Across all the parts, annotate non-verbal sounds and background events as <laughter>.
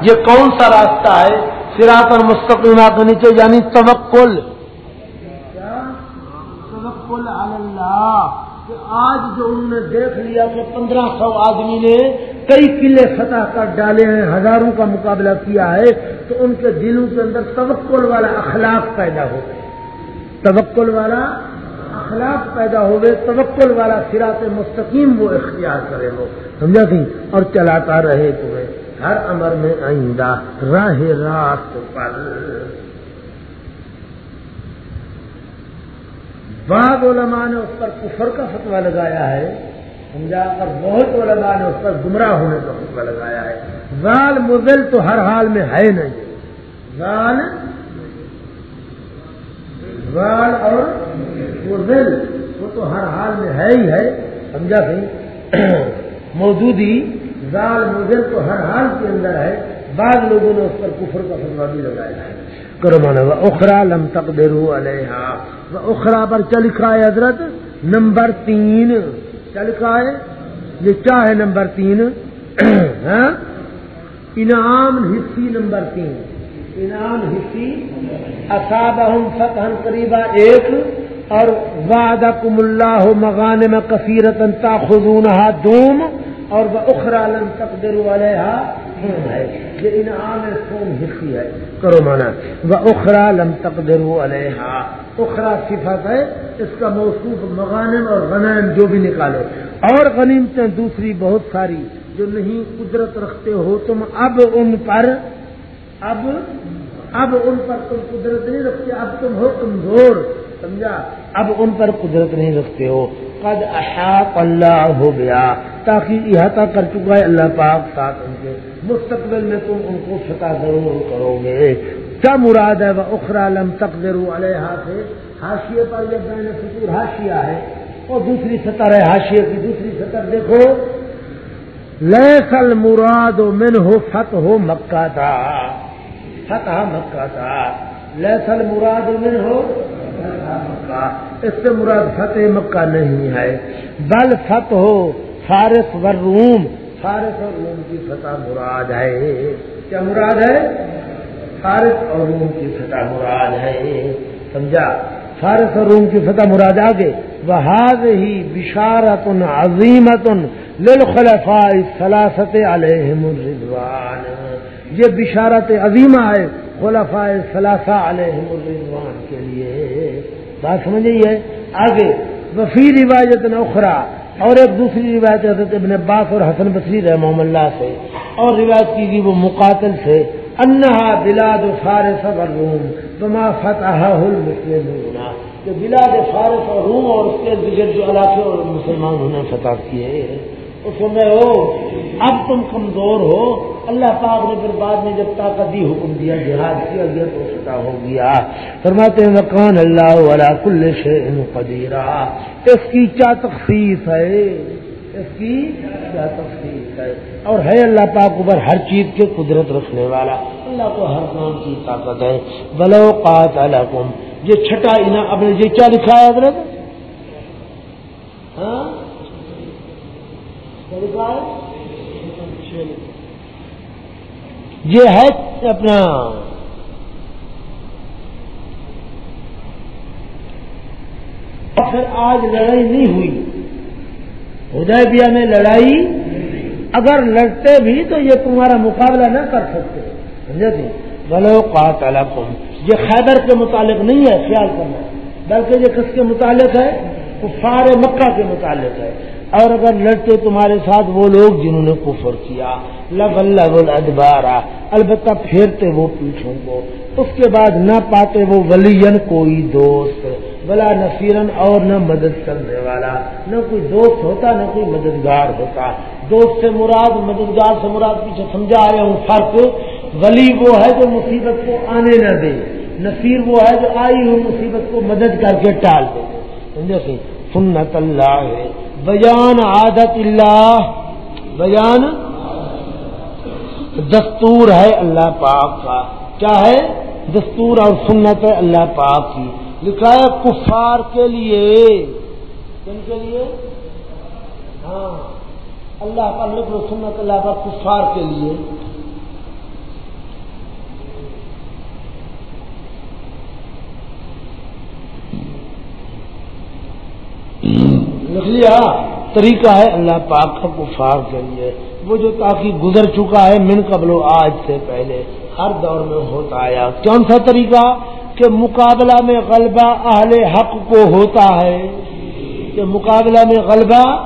یہ کون سا راستہ ہے؟ سراط اور مستقبات کے نیچے یعنی توکل۔ توکل اللہ۔ کہ آج جو انہوں نے دیکھ لیا کہ پندرہ سو آدمی نے کئی قلعے فتح کر ڈالے ہیں، ہزاروں کا مقابلہ کیا ہے، تو ان کے دلوں کے اندر توکل والا اخلاق پیدا ہو گئے۔ توکل والا اخلاق پیدا ہو گئے، توکل والا سراط مستقیم وہ اختیار کرے وہ۔ سمجھا تھی؟ اور چلاتا رہے تمہیں ہر امر میں آئندہ راہ راست پر۔ بعض علماء نے اس پر کفر کا فتوا لگایا ہے۔ سمجھا اور بہت علماء نے اس پر گمراہ ہونے کا فتوا لگایا ہے۔ زال مزل تو ہر حال میں ہے نہیں۔ زال زال اور مزل وہ تو ہر حال میں ہے ہی ہے۔ سمجھا سی موجودی زال مزل تو ہر حال کے اندر ہے، بعض لوگوں نے اس پر کفر کا فتوا بھی لگایا ہے۔ کرو مانا اخرا لم تک دیرو علیہ اخرا پر چل ہے حضرت نمبر تین۔ چل ہے، یہ کیا ہے نمبر تین۔ <clears throat> ہاں؟ انعام حصی نمبر تین۔ انعام حصی اصاب فتح قریبا ایک۔ اور وعدہ کم اللہ مغان میں کثیرت خزون دوم۔ اور وہ اخرا لم تک دیرو علیہ ہے یہ انعام سوم حصی ہے. کرو مانا. وہ اخرا لم تقدر علیہ اخرا صفت ہے، اس کا موصوف مغانم اور غنائم جو بھی نکالو. اور غنیمتیں دوسری بہت ساری جو نہیں قدرت رکھتے ہو تم، اب ان پر، اب اب ان پر تم قدرت نہیں رکھتے، اب تم ہو کمزور سمجھا؟ اب ان پر قدرت نہیں رکھتے ہو۔ قد احاط اللہ ہو گیا تاکہ احاطہ کر چکا ہے اللہ پاک، ساتھ ان کے مستقبل میں تم ان کو فتح ضرور کرو گے۔ کیا مراد ہے؟ وہ اخرا لم تقدر علیہ سے ہاشیے پر یہ بین فکور ہاشیا ہے اور دوسری سطر ہے ہاشیے کی دوسری سطر دیکھو۔ لیسل مراد من ہو فتح ہو مکہ تھا۔ فتح مکہ تھا۔ لیسل مراد من ہو مکہ۔ اس سے مراد فتح مکہ نہیں ہے۔ بل فتح ہو فارس ور روم۔ فارس اور روم کی فتح مراد ہے۔ کیا مراد ہے؟ فارس اور روم کی فتح مراد ہے۔ سمجھا؟ فارس اور روم کی فتح مراد آگے۔ بحاظ ہی بشارت عظیمت للخلفاء سلاست علیہ الرضوان۔ یہ بشارت عظیمہ ہے۔ خلفاء سلاسا علیہ الرضوان کے لیے۔ بات سمجھ ہے؟ آگے وفی روایت نخرا اور ایک دوسری روایت حضرت ابن عباس اور حسن بصری رحم اللہ سے، اور روایت کی گئی وہ مقاتل سے، انہا بلاد فارس اور روم تما فتح المسلم کہ بلاد فارس اور روم اور اس کے دیگر جو علاقے اور مسلمانوں نے فتح کیے اس میں ہو، اب تم کمزور ہو۔ اللہ پاک نے پھر بعد میں جب طاقتی حکم دیا، جہاد کیا گیا تو فتح ہو گیا۔ فرماتے ہیں مکان اللہ والا کل شہن قدیرہ اس کی کیا تخصیص ہے؟ اس کی کیا تخصیص ہے؟ اور ہے اللہ پاک اوپر ہر چیز کے قدرت رکھنے والا۔ اللہ کو ہر کام کی طاقت ہے۔ بلو قات الحکم یہ چھٹا انعام، اپنے یہ کیا لکھا ہے حضرت؟ ہاں؟ یہ ہے اپنا۔ پھر آج لڑائی نہیں ہوئی۔ ہدیبیہ میں لڑائی۔ اگر لڑتے بھی تو یہ تمہارا مقابلہ نہ کر سکتے۔ سمجھے تھی بلو قاتلکم یہ خیبر کے متعلق نہیں ہے خیال کرنا۔ بلکہ یہ کس کے متعلق ہے؟ کفار مکہ کے متعلق ہے۔ اور اگر لڑتے تمہارے ساتھ وہ لوگ جنہوں نے کفر کیا لب اللہ ادبارا البتہ پھیرتے وہ پیچھوں کو، اس کے بعد نہ پاتے وہ ولین کوئی دوست بلا نفیرن اور نہ مدد کرنے والا، نہ کوئی دوست ہوتا، نہ کوئی مددگار ہوتا۔ دوست سے مراد، مددگار سے مراد پیچھے سمجھا آیا ہوں، فرق ولی وہ ہے جو مصیبت کو آنے نہ دے نفیر وہ ہے جو آئی ہوئی مصیبت کو مدد کر کے ٹال دے۔ سمجھے سی سنت اللہ ہے۔ بیان عادت اللہ، بیان دستور ہے اللہ پاک کا۔ کیا ہے؟ دستور اور سنت ہے اللہ پاک کی۔ لکھا ہے کفار کے لیے۔ کن کے لیے؟ ہاں۔ اللہ کا لکھ سنت اللہ کا کفار کے لیے۔ دیکھ لیا طریقہ ہے، اللہ پاک کا کفار کے لیے۔ وہ جو تاکہ گزر چکا ہے من قبل آج سے پہلے، ہر دور میں ہوتا آیا۔ کون سا طریقہ؟ کہ مقابلہ میں غلبہ اہل حق کو ہوتا ہے۔ کہ مقابلہ میں غلبہ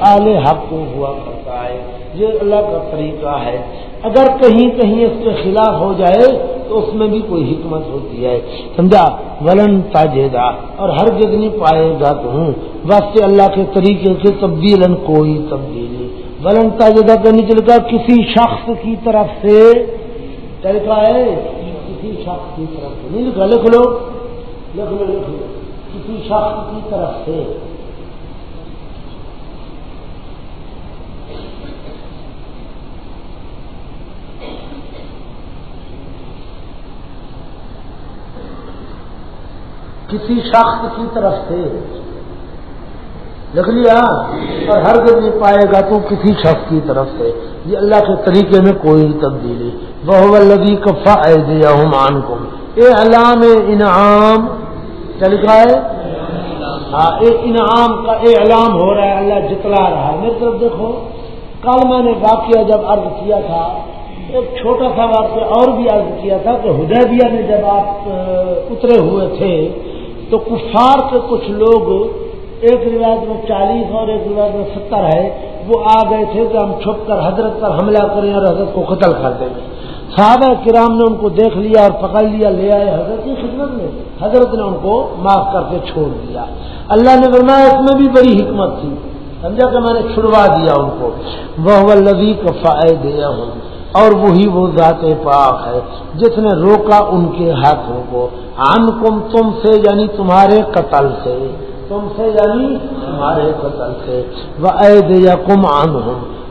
اہل حق کو ہوا کرتا ہے۔ یہ اللہ کا طریقہ ہے۔ اگر کہیں کہیں اس کے خلاف ہو جائے تو اس میں بھی کوئی حکمت ہوتی ہے۔ سمجھا؟ ولن تاجیدہ اور ہر جگ نہیں پائے گا تو ہوں۔ واسطے اللہ کے طریقے سے تبدیل کوئی تبدیلی ولن تاجیدہ کا نہیں چلتا کسی شخص کی طرف سے طریقہ ہے؟ کسی شخص کی طرف سے۔ نہیں لکھا، لکھ لو۔ لکھ لو لکھ لو۔ کسی شخص کی طرف سے۔ کسی شخص کی طرف سے۔ لکھ لیا، اور ہر دن نہیں پائے گا تو کسی شخص کی طرف سے۔ یہ اللہ کے طریقے میں کوئی تبدیلی وہ لگی کفا دیا ہوں مان کو اے علام انعام چل گا ہے؟ ہاں انعام کا اے علام ہو رہا ہے۔ اللہ جتلا رہا ہے۔ میری طرف دیکھو، کل میں نے واقعہ جب عرض کیا تھا، ایک چھوٹا سا واقعہ اور بھی عرض کیا تھا کہ ہدیبیہ میں جب آپ اترے ہوئے تھے تو کفار کے کچھ لوگ ایک روایت میں چالیس اور ایک روایت میں ستر ہے، وہ آ گئے تھے کہ ہم چھپ کر حضرت پر حملہ کریں اور حضرت کو قتل کر دیں۔ گے صحابہ کرام نے ان کو دیکھ لیا اور پکڑ لیا، لے آئے حضرت کی خدمت میں۔ حضرت نے ان کو معاف کر کے چھوڑ دیا۔ اللہ نے فرمایا، اس میں بھی بڑی حکمت تھی۔ سمجھا کہ میں نے چھڑوا دیا ان کو۔ وہ لبی کا فائدے ہوں اور وہی وہ ذات پاک ہے جس نے روکا ان کے ہاتھوں کو۔ ان کم تم سے یعنی تمہارے قتل سے۔ تم سے یعنی تمہارے قتل سے۔ وہ عید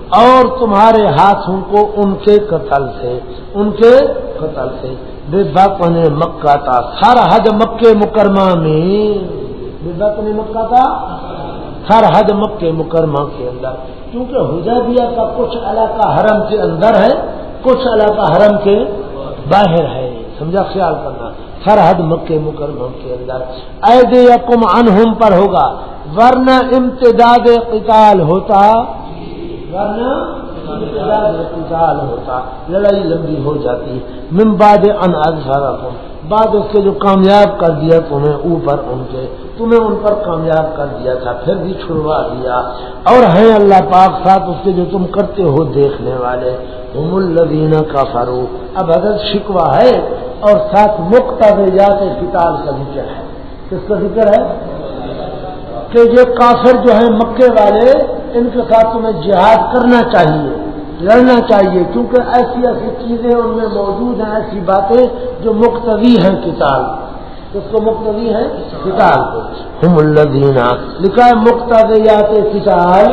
اور تمہارے ہاتھوں کو ان کے قتل سے۔ ان کے قتل سے۔ بے بک نے مکہ تھا سر حد مکے مکرمہ میں۔ بے مکہ تھا ہر حد مکے مکرمہ کے اندر۔ کیونکہ حجابیہ کا کچھ علاقہ حرم کے اندر ہے، کچھ علاقہ حرم کے باہر ہے۔ سمجھا؟ خیال کرنا۔ ہر حد مکے مکرمہ کے اندر۔ عید یا کم انہم پر ہوگا۔ ورنہ امتداد قتال ہوتا۔ ورنہ امتداد قتال ہوتا۔ لڑائی لمبی ہو جاتی۔ ممباد ان اظہر بعد اس کے جو کامیاب کر دیا تمہیں اوپر ان کے، تمہیں ان پر کامیاب کر دیا تھا، پھر بھی چھڑوا دیا۔ اور ہیں اللہ پاک ساتھ اس کے جو تم کرتے ہو دیکھنے والے۔ ہم الدین کا فروغ اب حضرت شکوا ہے اور ساتھ مکتا کتاب کا ذکر ہے۔ کس کا ذکر ہے؟ کہ یہ کافر جو ہیں مکے والے، ان کے ساتھ تمہیں جہاد کرنا چاہیے۔ لڑنا چاہیے کیونکہ ایسی ایسی چیزیں ان میں موجود ہیں ایسی باتیں جو مقتوی ہیں کتاب اس کو مقتوی ہے کتاب ہم الدینہ لکھا ہے مقتدیات کتاب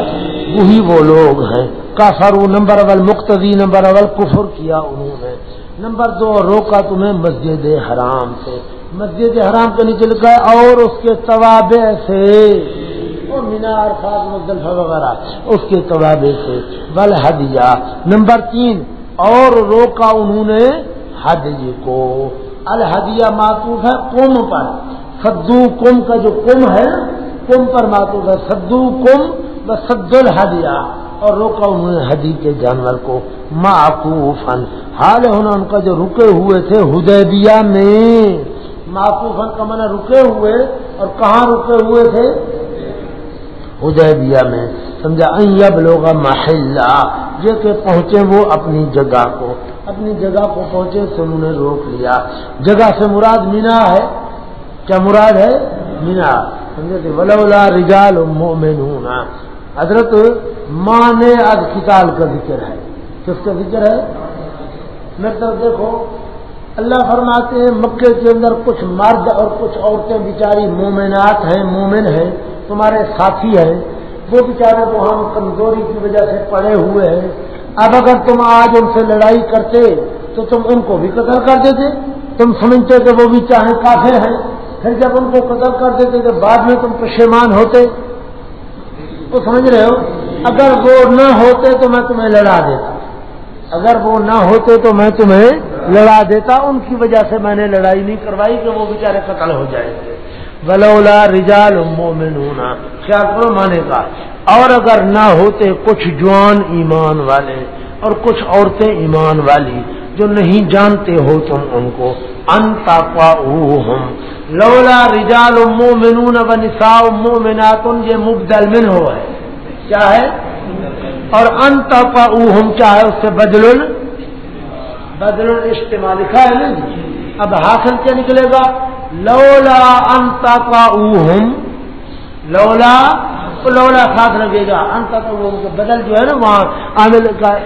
وہی وہ لوگ ہیں۔ کافر نمبر اول مقتدی نمبر اول کفر کیا انہوں نے۔ نمبر دو روکا تمہیں مسجد حرام سے۔ مسجد حرام کے نیچے لکھا ہے اور اس کے توابع سے۔ مینار خاص مزدلفہ وغیرہ، اس کے توابے سے، بل ہدیہ۔ نمبر تین، اور روکا انہوں نے حد کو۔ الحدیہ معطوف ہے کم پر۔ سدو کم کا جو کم ہے کم پر معطوف ہے۔ سدو کم بس سد الحدیہ اور روکا انہوں نے حدی کے جانور کو۔ معقوفن حال ہونا ان کا جو رکے ہوئے تھے ہدیبیہ میں۔ معقوفن کا منع رکے ہوئے، اور کہاں رکے ہوئے تھے؟ ادیبیہ میں، سمجھا اب لوگ محلہ یہ کہ پہنچے وہ اپنی جگہ کو۔ اپنی جگہ کو پہنچے تو انہوں نے روک لیا۔ جگہ سے مراد مینا ہے۔ کیا مراد ہے؟ مینا۔ سمجھے کہ ولولا رجال مومنون حضرت ماں نے آج کتاب کا ذکر ہے۔ کس کا ذکر ہے؟ میرے طرف دیکھو، اللہ فرماتے ہیں، مکے کے اندر کچھ مرد اور کچھ عورتیں بیچاری مومنات ہیں، مومن ہیں۔ تمہارے ساتھی ہیں، وہ بیچارے تو ہم کمزوری کی وجہ سے پڑے ہوئے ہیں۔ اب اگر تم آج ان سے لڑائی کرتے، تو تم ان کو بھی قتل کر دیتے۔ تم سمجھتے کہ وہ بھی چاہیں کافر ہیں، پھر جب ان کو قتل کر دیتے تو بعد میں تم پشیمان ہوتے۔ تو سمجھ رہے ہو؟ اگر وہ نہ ہوتے تو میں تمہیں لڑا دیتا۔ اگر وہ نہ ہوتے تو میں تمہیں لڑا دیتا۔ ان کی وجہ سے میں نے لڑائی نہیں کروائی کہ وہ بیچارے قتل ہو جائیں۔ گے ولولا رجال مومنون. کیا کرو مانے کا؟ اور اگر نہ ہوتے کچھ جوان ایمان والے اور کچھ عورتیں ایمان والی جو نہیں جانتے ہو تم ان کو انتا ہم لولا رجال مومنون و نساء مومنات، یہ مبدل من ہو ہے۔ کیا ہے؟ اور انتا ہم چاہے اس سے بدل بدل استعمال لکھا ہے نا جی؟ اب حاصل کیا نکلے گا؟ لولا انتا ہم لولا لولا ساتھ لگے گا انتا بدل جو ہے نا وہاں عامل کا،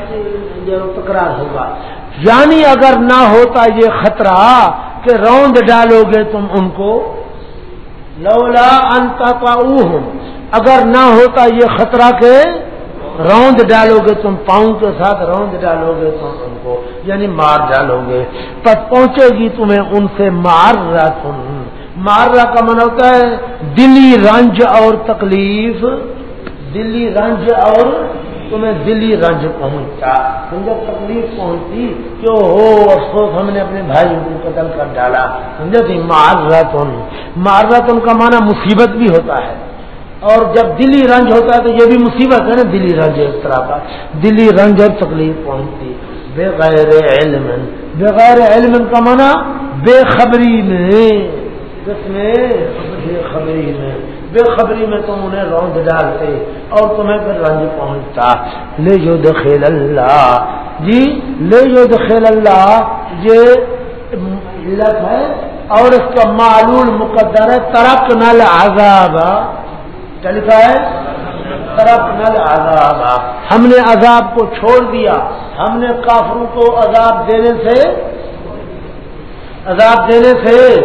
جو تکرار ہوگا۔ یعنی اگر نہ ہوتا یہ خطرہ کہ روند ڈالو گے تم ان کو، لولا انتا اگر نہ ہوتا یہ خطرہ کہ روند ڈالو گے تم، پاؤں کے ساتھ روند ڈالو گے تم ان کو یعنی مار ڈالو گے تب پہنچے گی تمہیں ان سے مار رہا تم۔ مار رہا کا من ہوتا ہے دلی رنج اور تکلیف۔ دلی رنج اور تمہیں دلی رنج پہنچتا سمجھو تکلیف پہنچتی کہ ہو، افسوس، ہم نے اپنے بھائی کو قتل کر ڈالا۔ سمجھو تھی معذرتن معذرتن کا معنی مصیبت بھی ہوتا ہے۔ اور جب دلی رنج ہوتا ہے تو یہ بھی مصیبت ہے نا، دلی رنج ایک طرح کا۔ دلی رنج اور تکلیف پہنچتی۔ بغیر علم۔ بغیر علم کا معنی بے خبری میں۔ کس میں، بے خبری میں۔ بے خبری میں تم انہیں روند ڈالتے اور تمہیں پھر رنج پہنچتا۔ لے جو دخیل اللہ۔ جی لے جو دخیل اللہ۔ یہ علت ہے اور اس کا معلوم مقدر ہے ترک نل عذاب کیا لکھا ہے؟ ترک نل عذاب ہم نے عذاب کو چھوڑ دیا۔ ہم نے کافروں کو عذاب دینے سے عذاب دینے سے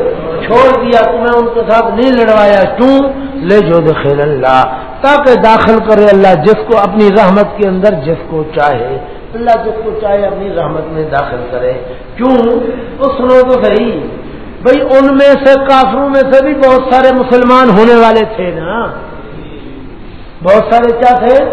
چھوڑ دیا۔ تمہیں ان کے ساتھ نہیں لڑوایا۔ کیوں؟ لے جو دخل اللہ۔ تاکہ داخل کرے اللہ جس کو اپنی رحمت کے اندر جس کو چاہے۔ اللہ جس کو چاہے اپنی رحمت میں داخل کرے۔ کیوں؟ تو سنو تو صحیح بھائی ان میں سے، کافروں میں سے بھی بہت سارے مسلمان ہونے والے تھے نا۔ بہت سارے کیا تھے؟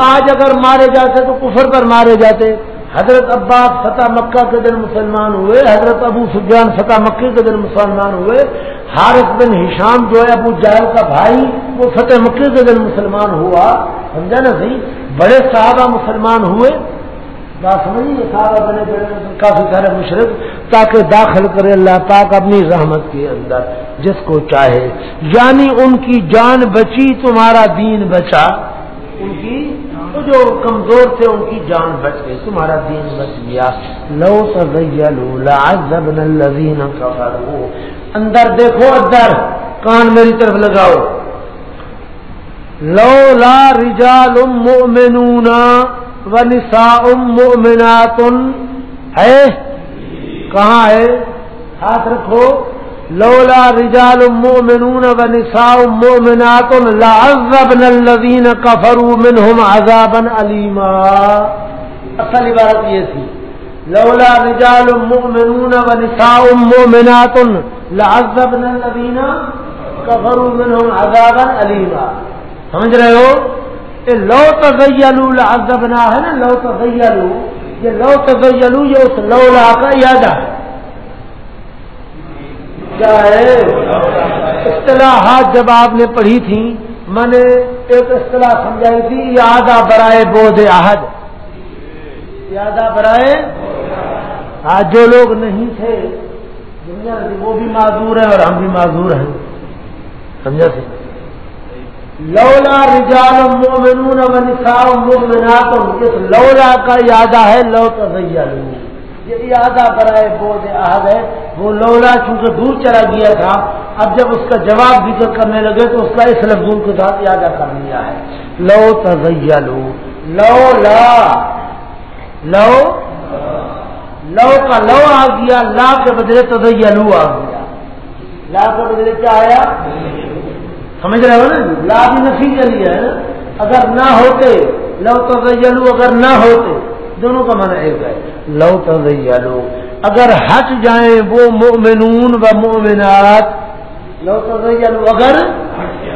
آج اگر مارے جاتے تو کفر پر مارے جاتے۔ حضرت عباس فتح مکہ کے دن مسلمان ہوئے، حضرت ابو سفیان فتح مکہ کے دن مسلمان ہوئے۔ حارث بن ہشام جو ہے، ابو جہل کا بھائی، وہ فتح مکہ کے دن مسلمان ہوا۔ سمجھا نا صحیح؟ بڑے صحابہ مسلمان ہوئے۔ بات سمجھیے صحابہ بنے بڑے کافی سارے مشرق تاکہ داخل کرے اللہ پاک اپنی رحمت کے اندر، جس کو چاہے۔ یعنی ان کی جان بچی، تمہارا دین بچا۔ ان کی جو کمزور تھے، ان کی جان بچ گئی، تمہارا دین بچ گیا۔ لو لعذبنا الذين كفروا اندر دیکھو، اندر۔ کان میری طرف لگاؤ۔ لو لا رجال مؤمنون۔ ونساء مؤمنات ہے؟ کہاں ہے؟ ہاتھ رکھو۔ لولا رجال مؤمنون ونساء مؤمنات لعذبنا الذين كفروا منهم عذابا عليما اصل عبارت یہ تھی۔ لولا رجال مؤمنون ونساء مؤمنات لعذبنا الذين كفروا منهم عذابا عليما سمجھ رہے ہو؟ کہ لو تزیلوا لعذبنا ہے نا، لو تزیلوا یہ لو تزیلوا یہ اس لولا کا یادہ ہے۔ کیا ہے؟ اصطلاحات جب آپ نے پڑھی تھی میں نے ایک اصطلاح سمجھائی تھی یادہ برائے بودھ عہد۔ یادہ برائے آج جو لوگ نہیں تھے، دنیا وہ بھی معذور ہیں اور ہم بھی معذور ہیں۔ سمجھا سی لولا رجال مومنون و نساء مومنات اس لولا کا یادہ ہے، لو تو یہ یادہ برائے بوجھ عہد ہے۔ وہ لولا چونکہ دور چلا گیا تھا، اب جب اس کا جواب ذکر کرنے لگے تو اس کا اس لفظ کے ساتھ یادہ کر لیا ہے۔ لو تزیلو لو لا لو۔ لو کا لو آ گیا، لا کے بدلے تزیلو آ گیا۔ لا کے بدلے کیا آیا؟ سمجھ رہے ہو نا؟ لا بھی نفی کے لیے ہے اگر نہ ہوتے، لو تزیلو اگر نہ ہوتے، دونوں کا معنی ایک ہے۔ لو تزیلو، اگر ہٹ جائیں وہ مومنون و مومنات لو تزیلو اگر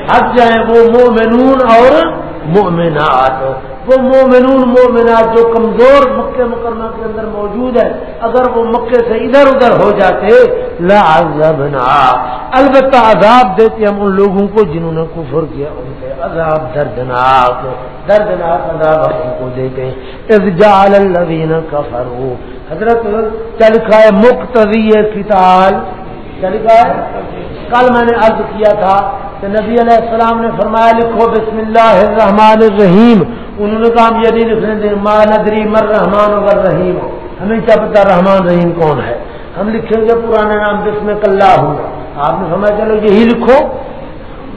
ہٹ جائیں وہ مومنون اور مومنات۔ وہ مومنون، مومنات جو کمزور مکے مکرمہ کے اندر موجود ہے اگر وہ مکے سے ادھر ادھر ہو جاتے، لعذبنا۔ البتہ عذاب دیتے ہم ان لوگوں کو جنہوں نے کفر کیا، ان کے عذاب دردناک دردناک عذاب ہم ان کو دیتے۔ اذ جعل الذین کفروا۔ حضرت چل مقتضی قتال چل کھائے کل میں نے عرض کیا تھا کہ نبی علیہ السلام نے فرمایا، لکھو بسم اللہ الرحمن الرحیم۔ انہوں نے کہا، ہم یہ نہیں لکھنے دیں، ما ندری مر رحمان ور رحیم۔ ہمیں کیا پتا رحمان رحیم کون ہے۔ ہم لکھیں گے پرانے نام بسم کلّہ ہوں۔ آپ نے سمجھا چلو یہی لکھو۔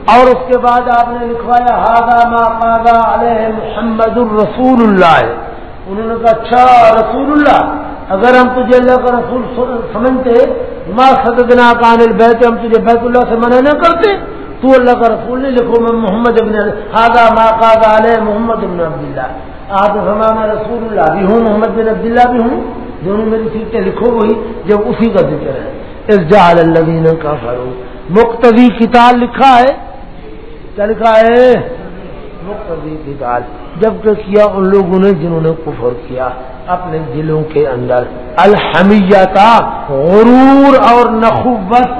اور اس کے بعد آپ نے لکھوایا ہاضا ما قاضا علیہ محمد الرسول اللہ. انہوں نے کہا اچھا رسول اللہ۔ اگر ہم تجھے اللہ کا رسول سمجھتے، ما صدنا کان البیت، ہم تجھے بیت اللہ سے منع نہ کرتے، تو اللہ کا رسول نہیں لکھو، میں محمد ابن خاضا ما قاضا علیہ محمد ابن عبداللہ۔ آپ فرما میں رسول اللہ بھی ہوں، محمد بن عبداللہ بھی ہوں، دونوں میری سیٹیں لکھو وہی جب اسی کا ذکر ہے۔ اس جال کا فروغ مقتدی کتاب لکھا ہے۔ کیا لکھا ہے؟ مقتدی کتاب جبکہ کیا ان لوگوں نے جنہوں نے کفر کیا اپنے دلوں کے اندر الحمیتا غرور اور نخوت،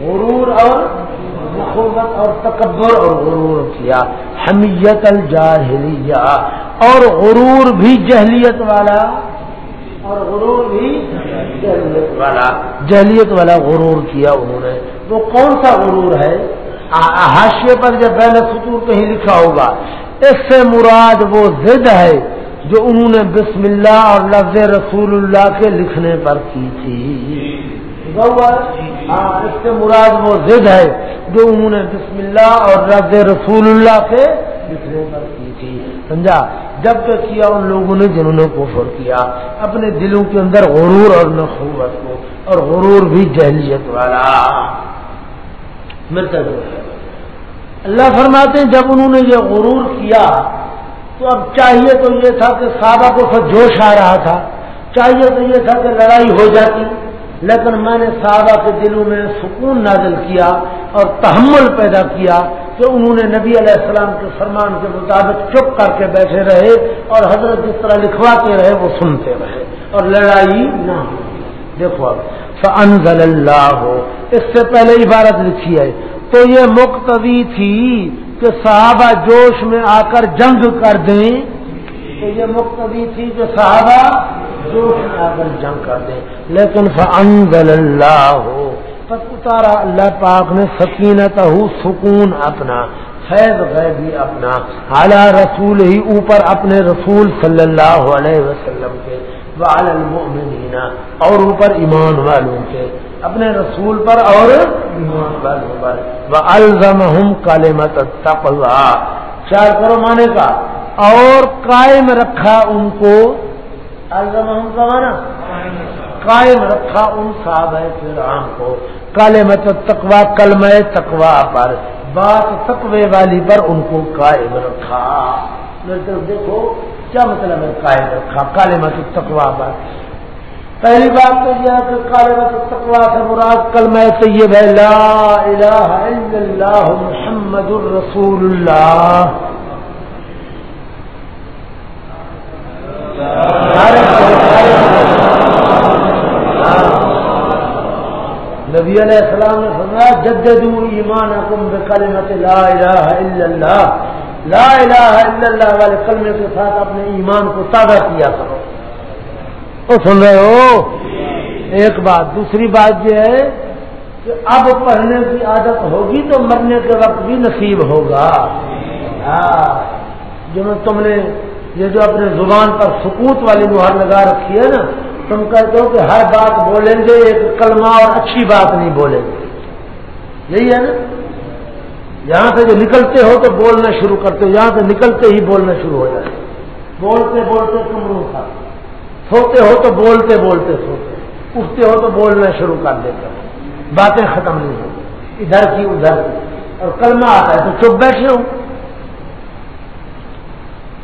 غرور اور نخوت اور تکبر اور غرور کیا، حمیت الجاہلیہ اور غرور بھی جہلیت والا، اور غرور بھی جہلیت والا جہلیت والا غرور کیا انہوں نے۔ وہ کون سا غرور ہے؟ حاشیے پر جب پہلے سطور کہیں لکھا ہوگا اس سے مراد وہ ضد ہے جو انہوں نے بسم اللہ اور لفظ رسول اللہ کے لکھنے پر کی تھی۔ ہاں اس سے مراد وہ ضد ہے جو انہوں نے بسم اللہ اور رض رسول اللہ سے لکھنے پر کی تھی۔ سمجھا؟ جب تک کیا ان لوگوں نے جنہوں نے کفر کیا، اپنے دلوں کے اندر غرور اور نخوت کو، اور غرور بھی جہلیت والا۔ مرتا اللہ فرماتے ہیں، جب انہوں نے یہ غرور کیا، تو اب چاہیے تو یہ تھا کہ صحابہ کو سب جوش آ رہا تھا، چاہیے تو یہ تھا کہ لڑائی ہو جاتی۔ لیکن میں نے صحابہ کے دلوں میں سکون نازل کیا اور تحمل پیدا کیا کہ انہوں نے نبی علیہ السلام کے فرمان کے مطابق چپ کر کے بیٹھے رہے اور حضرت جس طرح لکھواتے رہے، وہ سنتے رہے اور لڑائی نہ ہو دیکھو اب فنزل اللہ ہو اس سے پہلے عبارت لکھی ہے تو یہ مقتوی تھی کہ صحابہ جوش میں آ کر جنگ کر دیں۔ تو یہ مقتدی تھی کہ صحابہ جوش میں آ کر جنگ کر دیں۔ لیکن فنزل اللہ ہو اتارا اللہ پاک نے سکینت ہو سکون اپنا، فیض غیبی اپنا اعلیٰ رسول ہی اوپر اپنے رسول صلی اللہ علیہ وسلم کے، وعلی المؤمنین اور اوپر ایمان والوں کے۔ اپنے رسول پر اور ایمان والوں پر وَأَلْزَمَهُمْ چار کرو مانے کا۔ اور قائم رکھا ان کو۔ الزمہم کا مانا قائم رکھا ان صحابہ فرعون کو۔ کالے مت تقوا کلم تقوا پر۔ بات تقوی والی پر ان کو قائم رکھا۔ دیکھو، کیا مطلب ہے قائم رکھا؟ کالے مت تقوا پر۔ پہلی بات تو یہ ہے کہ کالے تقوا سے مراد کلم طیب ہے، لا الہ الا اللہ محمد الرسول اللہ۔ نبی علیہ السلام نے فرمایا جددو ایمان حکم بکلمت لا الہ الا اللہ۔ لا الہ الا اللہ والے کلمے کے ساتھ اپنے ایمان کو تازہ کیا کرو۔ تو سن رہے ہو؟ ایک بات، دوسری بات یہ ہے کہ اب پڑھنے کی عادت ہوگی تو مرنے کے وقت بھی نصیب ہوگا۔ ہاں، جو میں تم نے یہ جو اپنے زبان پر سکوت والی مہر لگا رکھی ہے نا، تم کہتے ہو کہ ہر بات بولیں گے، ایک کلمہ اور اچھی بات نہیں بولیں گے۔ یہی ہے نا؟ یہاں سے جو نکلتے ہو تو بولنا شروع کرتے ہو، یہاں سے نکلتے ہی بولنا شروع ہو جائے۔ بولتے بولتے کمروں کا سوتے ہو تو بولتے بولتے سوتے اٹھتے ہو تو بولنا شروع کر دیتے ہو۔ باتیں ختم نہیں ہوتی ادھر کی ادھر کی۔ اور کلمہ آتا ہے تو چپ بیٹھے ہو۔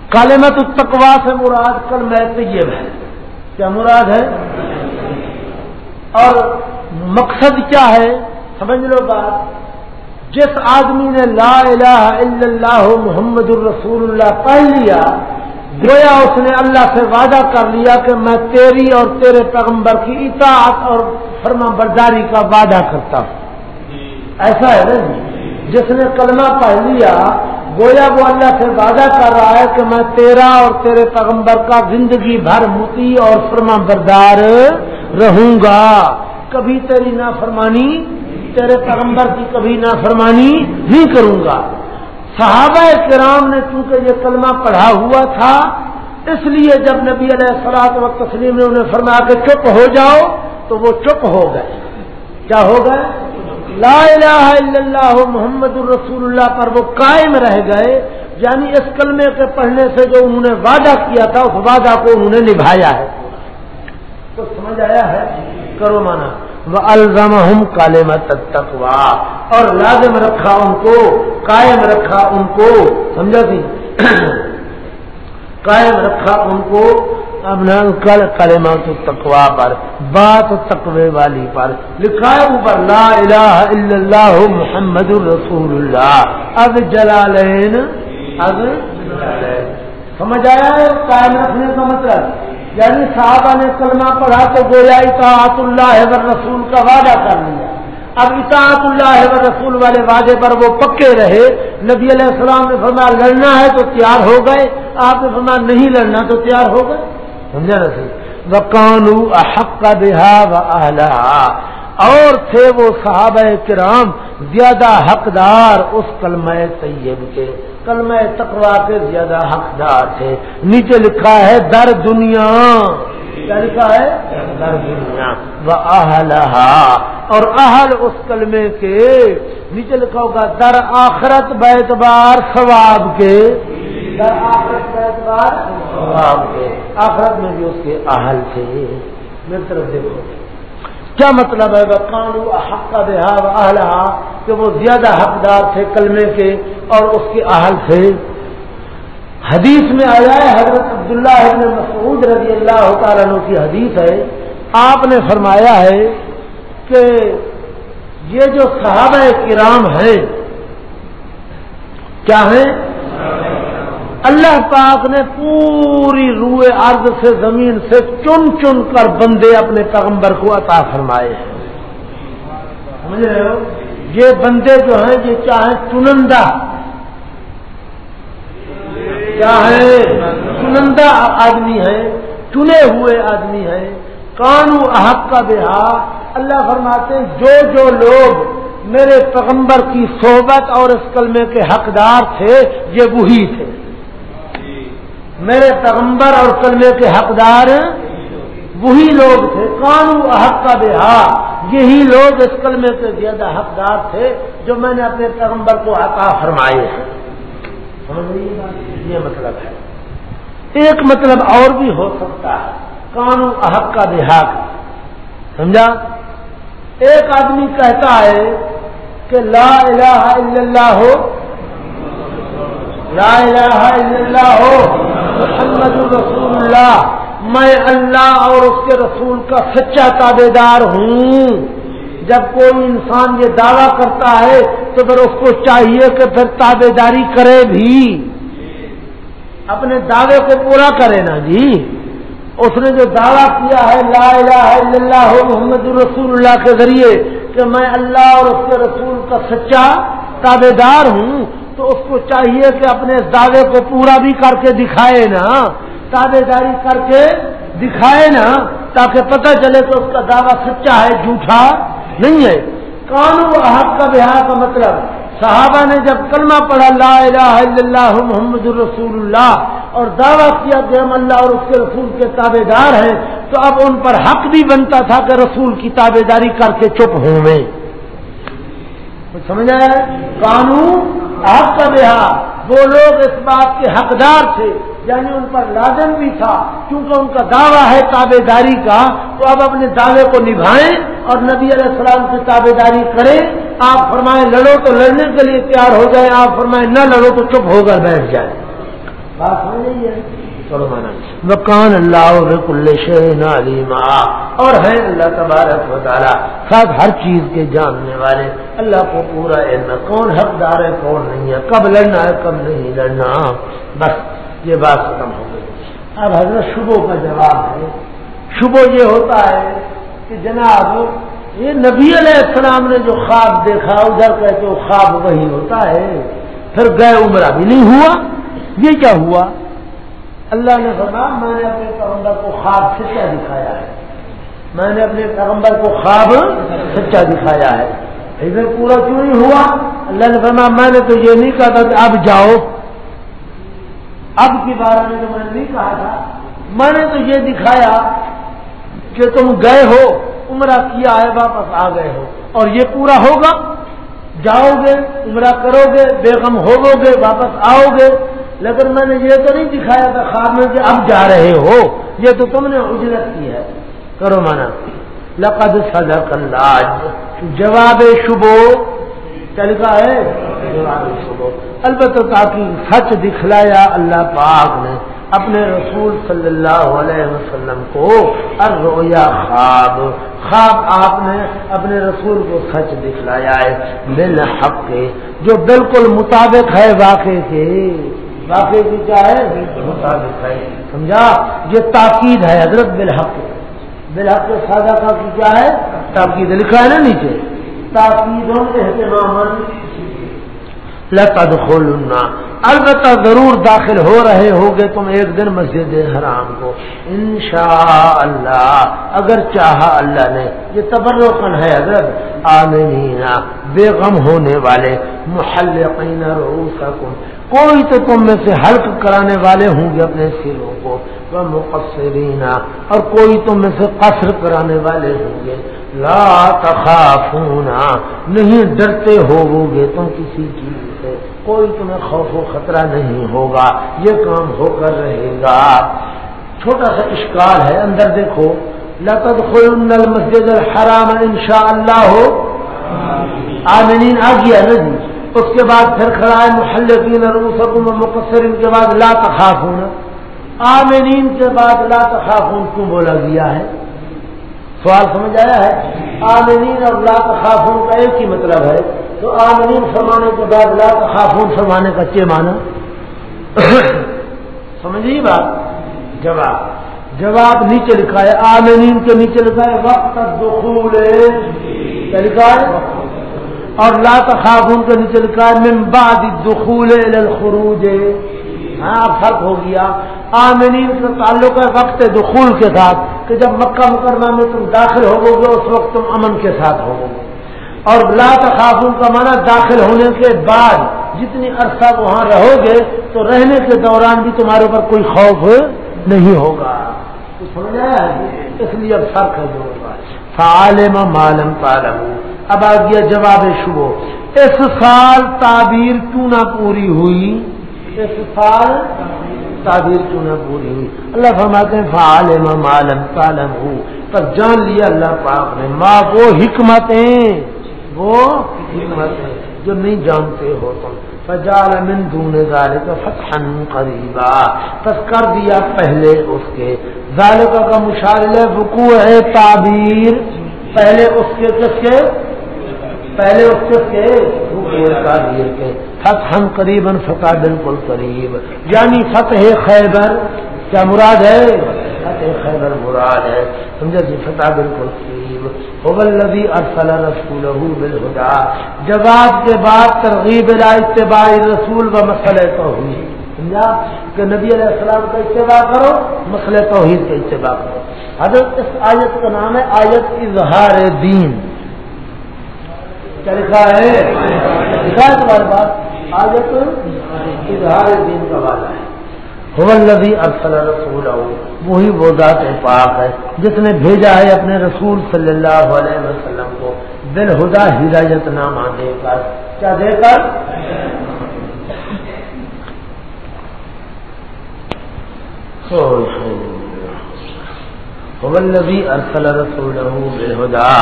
کالے میں تو تکوا سے مراد کل میں طیب ہے۔ کیا مراد ہے؟ اور مقصد کیا ہے؟ سمجھ لو بات۔ جس آدمی نے لا الہ الا اللہ محمد الرسول اللہ پڑھ لیا گویا اس نے اللہ سے وعدہ کر لیا کہ میں تیری اور تیرے پیغمبر کی اطاعت اور فرما برداری کا وعدہ کرتا ہوں۔ ایسا ہے نا جی؟ جس نے کلمہ پڑھ لیا، گویا وہ اللہ سے وعدہ کر رہا ہے کہ میں تیرا اور تیرے پیغمبر کا زندگی بھر متی اور فرما بردار رہوں گا۔ کبھی تیری نافرمانی، تیرے پیغمبر کی کبھی نافرمانی نہیں کروں گا۔ صحابہ کرام نے چونکہ یہ کلمہ پڑھا ہوا تھا، اس لیے جب نبی علیہ السلاط و تسلیم نے انہیں فرمایا کہ چپ ہو جاؤ، تو وہ چپ ہو گئے۔ کیا ہو گئے؟ لا الہ الا اللہ محمد الرسول اللہ پر وہ قائم رہ گئے۔ یعنی اس کلمے کے پڑھنے سے جو انہوں نے وعدہ کیا تھا، اس وعدہ کو انہوں نے نبھایا ہے۔ تو سمجھ آیا ہے؟ کرو مانا۔ وہ الزم کالے اور لازم رکھا ان کو، قائم رکھا ان کو، سمجھا تھی؟ <clears throat> قائم رکھا ان کو اپنا کل کالما تکوا پر، بات تقوی والی پر۔ لکھا ہے اوپر، لا الہ الا اللہ محمد الرسول اللہ۔ اب جلالین اب جلالین۔ سمجھ آیا ہے؟ قائم رکھنے کا مطلب؟ یعنی صحابہ نے کلمہ پڑھا تو گویا اطاعت اللہ و رسول کا وعدہ کر لیا۔ اب اطاعت اللہ و رسول والے وعدے پر وہ پکے رہے۔ نبی علیہ السلام نے فرمایا، لڑنا ہے تو تیار ہو گئے۔ آپ نے فرمایا، نہیں لڑنا تو تیار ہو گئے۔ سمجھا رسول کانو احق کا دیہا و اور تھے وہ صحابہ کرام زیادہ حقدار اس کلمہ طیب کے۔ کلمہ تقوا کے زیادہ حقدار تھے۔ نیچے لکھا ہے در دنیا۔ کیا لکھا ہے؟ در دنیا۔ وہ اور اہل اس کلمے کے۔ نیچے لکھا ہوگا در آخرت بیتبار ثواب کے۔ در آخرت بیتبار ثواب کے۔ آخرت میں بھی اس کے اہل تھے۔ میری طرف دیکھو۔ کیا مطلب ہے؟ کانو حق کا دیہا کہ وہ زیادہ حقدار تھے کلمے کے اور اس کے اہل تھے۔ حدیث میں آیا ہے، حضرت عبداللہ ابن مسعود رضی اللہ تعالیٰ عنہ کی حدیث ہے۔ آپ نے فرمایا ہے کہ یہ جو صحابہ کرام ہیں، کیا ہیں؟ اللہ پاک نے پوری روئے ارد سے زمین سے چن چن کر بندے اپنے پیغمبر کو عطا فرمائے ہیں۔ سمجھ رہے ہو؟ یہ بندے جو ہیں، یہ چاہے چنندہ۔ چاہے چنندہ آدمی ہے چنے ہوئے آدمی ہے کانو احق کا بہا۔ اللہ فرماتے جو جو لوگ میرے پیغمبر کی صحبت اور اس کلمے کے حقدار تھے، یہ وہی تھے۔ میرے پیغمبر اور کلمے کے حقدار وہی لوگ تھے، قانون حق کا بہار۔ یہی لوگ اس کلمے کے زیادہ حقدار تھے جو میں نے اپنے پیغمبر کو عطا فرمائے ہیں۔ یہ مطلب ہے۔ ایک مطلب اور بھی ہو سکتا ہے، قانون احق کا بہار۔ سمجھا؟ ایک آدمی کہتا ہے کہ لا الہ الا اللہ ہو۔ لا الہ الا اللہ ہو۔ محمد رسول اللہ میں اللہ اور اس کے رسول کا سچا تابے دار ہوں۔ جب کوئی انسان یہ دعویٰ کرتا ہے، تو پھر اس کو چاہیے کہ پھر تابے داری کرے بھی۔ اپنے دعوے کو پورا کرے نا جی۔ اس نے جو دعویٰ کیا ہے، لا الہ الا اللہ محمد الرسول اللہ کے ذریعے، کہ میں اللہ اور اس کے رسول کا سچا تابے دار ہوں۔ تو اس کو چاہیے کہ اپنے دعوے کو پورا بھی کر کے دکھائے نا، تابے داری کر کے دکھائے نا، تاکہ پتہ چلے کہ اس کا دعویٰ سچا ہے، جھوٹا نہیں ہے۔ قانون حق کا بہار کا مطلب صحابہ نے جب کلمہ پڑھا، لا الہ الا اللہ محمد الرسول اللہ، اور دعویٰ کیا کہ ہم اللہ اور اس کے رسول کے تابے دار ہیں، تو اب ان پر حق بھی بنتا تھا کہ رسول کی تابے داری کر کے چپ ہوں میں۔ سمجھ آیا قانون آپ کا بہار وہ لوگ اس بات کے حقدار تھے یعنی ان پر لازم بھی تھا کیونکہ ان کا دعویٰ ہے تابے داری کا، تو اب اپنے دعوے کو نبھائیں اور نبی علیہ السلام کی تابے داری کریں۔ آپ فرمائیں لڑو تو لڑنے کے لیے تیار ہو جائیں، آپ فرمائیں نہ لڑو تو چپ ہو کر بیٹھ جائے بات سمجھ ہے۔ مکان اللہ بکل شہن علیما۔ اور ہے اللہ تبارک و تعالیٰ۔ سب ہر چیز کے جاننے والے۔ اللہ کو پورا علم کون حقدار ہے، کون نہیں ہے۔ کب لڑنا ہے، کب نہیں لڑنا۔ بس، یہ بات ختم ہو گئی۔ اب حضرت شبوں کا جواب ہے۔ شبو یہ ہوتا ہے کہ جناب، یہ نبی علیہ السلام نے جو خواب دیکھا، ادھر کہتے وہ خواب وہی ہوتا ہے۔ پھر گئے عمرہ بھی نہیں ہوا۔ یہ کیا ہوا؟ اللہ نے فرمایا، میں نے اپنے پیغمبر کو خواب سچا دکھایا ہے۔ میں نے اپنے پیغمبر کو خواب سچا دکھایا ہے۔ ادھر پورا کیوں نہیں ہوا؟ اللہ نے فرمایا، میں نے تو یہ نہیں کہا تھا کہ اب جاؤ۔ اب کی بارے میں تو میں نے نہیں کہا تھا۔ میں نے تو یہ دکھایا کہ تم گئے ہو، عمرہ کیا ہے، واپس آ گئے ہو۔ اور یہ پورا ہوگا۔ جاؤ گے، عمرہ کرو گے بیگم ہوگو گے، واپس آؤ گے۔ لیکن میں نے یہ تو نہیں دکھایا تھا خواب میں کہ اب جا رہے ہو۔ یہ تو تم نے اجرت کی ہے۔ کرو مانا۔ لقد صدق اللہ۔ جواب شبو چل کا ہے؟ جواب شبو البتہ تاکہ سچ دکھلایا اللہ پاک نے اپنے رسول صلی اللہ علیہ وسلم کو الرویا خواب۔ خواب آپ نے اپنے رسول کو سچ دکھلایا ہے۔ بل حق کے جو بالکل مطابق ہے، واقع کے۔ باقی کی کیا ہے؟ سمجھا؟ یہ تاکید ہے حضرت بالحق بالحق کے سادہ کا کی کیا ہے؟ تاکید لکھا ہے نا نیچے۔ تاکید اہتمام لتد البتہ ضرور داخل ہو رہے ہوگے تم ایک دن مسجد حرام کو۔ انشاء اللہ اگر چاہا اللہ نے۔ یہ تبرکن ہے حضرت۔ آمینینا بے غم ہونے والے محلقین رؤوسکم۔ کوئی تو تم میں سے حلق کرانے والے ہوں گے اپنے سروں کو۔ وہ مقصرینا اور کوئی تم میں سے قصر کرانے والے ہوں گے۔ لا تخافونا نہیں ڈرتے ہو گے تم کسی چیز سے۔ کوئی تمہیں خوف و خطرہ نہیں ہوگا۔ یہ کام ہو کر رہے گا۔ چھوٹا سا اشکال ہے۔ اندر دیکھو۔ لطد خل المسجد الحرام ان شاء اللہ ہو آمنین آ گیا نا جی اس کے بعد پھر کھڑا ہے محلقین رؤوسکم مقصرین کے بعد لا تخافون۔ آمنین کے بعد لا تخافون کیوں بولا گیا ہے؟ سوال سمجھ آیا ہے؟ آمنین اور لا تخافون کا ایک ہی مطلب ہے۔ تو آمنین فرمانے کے بعد لا تخافون فرمانے کا چے مانا سمجھیے بات؟ جواب۔ جواب نیچے لکھا ہے۔ آمنین کے نیچے لکھا ہے وقت دخول کیا لکھا ہے؟ اور لا تخافون کے نیچے لکھا ہے، من بعد دخول الخروج. ہاں فرق ہو گیا۔ آمنین کا تعلق ہے وقت دخول کے ساتھ، کہ جب مکہ مکرمہ میں تم داخل ہو گے اس وقت تم امن کے ساتھ ہو گے اور لا تخافون کا معنی داخل ہونے کے بعد، جتنی عرصہ وہاں رہو گے تو رہنے کے دوران بھی تمہارے اوپر کوئی خوف نہیں ہوگا۔ سمجھا اس لیے اب فرق ہے جو فعالم مالم پالم اب آ گیا جواب شبو اس سال تعبیر کیوں نہ پوری ہوئی؟ اس سال تعبیر کیوں نہ پوری ہوئی؟ اللہ فرماتے ہیں فعالم معلوم کالم ہوں پر جان لیا اللہ پاک نے۔ ماں، وہ حکمتیں وہ حکمتیں جو نہیں جانتے ہو تم۔ فجال من دون ذالک فتحا قریبا پس کر دیا پہلے اس کے۔ ذالکہ کا مشارل وقوع ہے تعبیر۔ پہلے اس کے کس کے؟ پہلے اس کے فتح قریب فتح بالکل قریب۔ یعنی فتح خیبر، کیا مراد ہے؟ فتح خیبر مراد ہے۔ سمجھا جی؟ فتح بالکل قریب۔ ابلبی ارسل رسول بالہدا جواب کے بعد ترغیب اتباع رسول و مسئلہ توحید۔ سمجھا؟ کہ نبی علیہ السلام کا اتباع کرو، مسئلہ توحید کا اتباع کرو۔ حضرت اس آیت کا نام ہے آیت اظہار دین۔ کیا لکھا ہے؟ لکھا ہے تمہارے پاس؟ آج تو اظہار دین کا والا ہے۔ نبی ارسل رسول وہی وہ ذات پاک ہے، جس نے بھیجا ہے اپنے رسول صلی اللہ علیہ وسلم کو۔ دل ہدا ہدایت نامہ دے کر۔ کیا دے کر؟ ولبی ارسل رسول بالہدا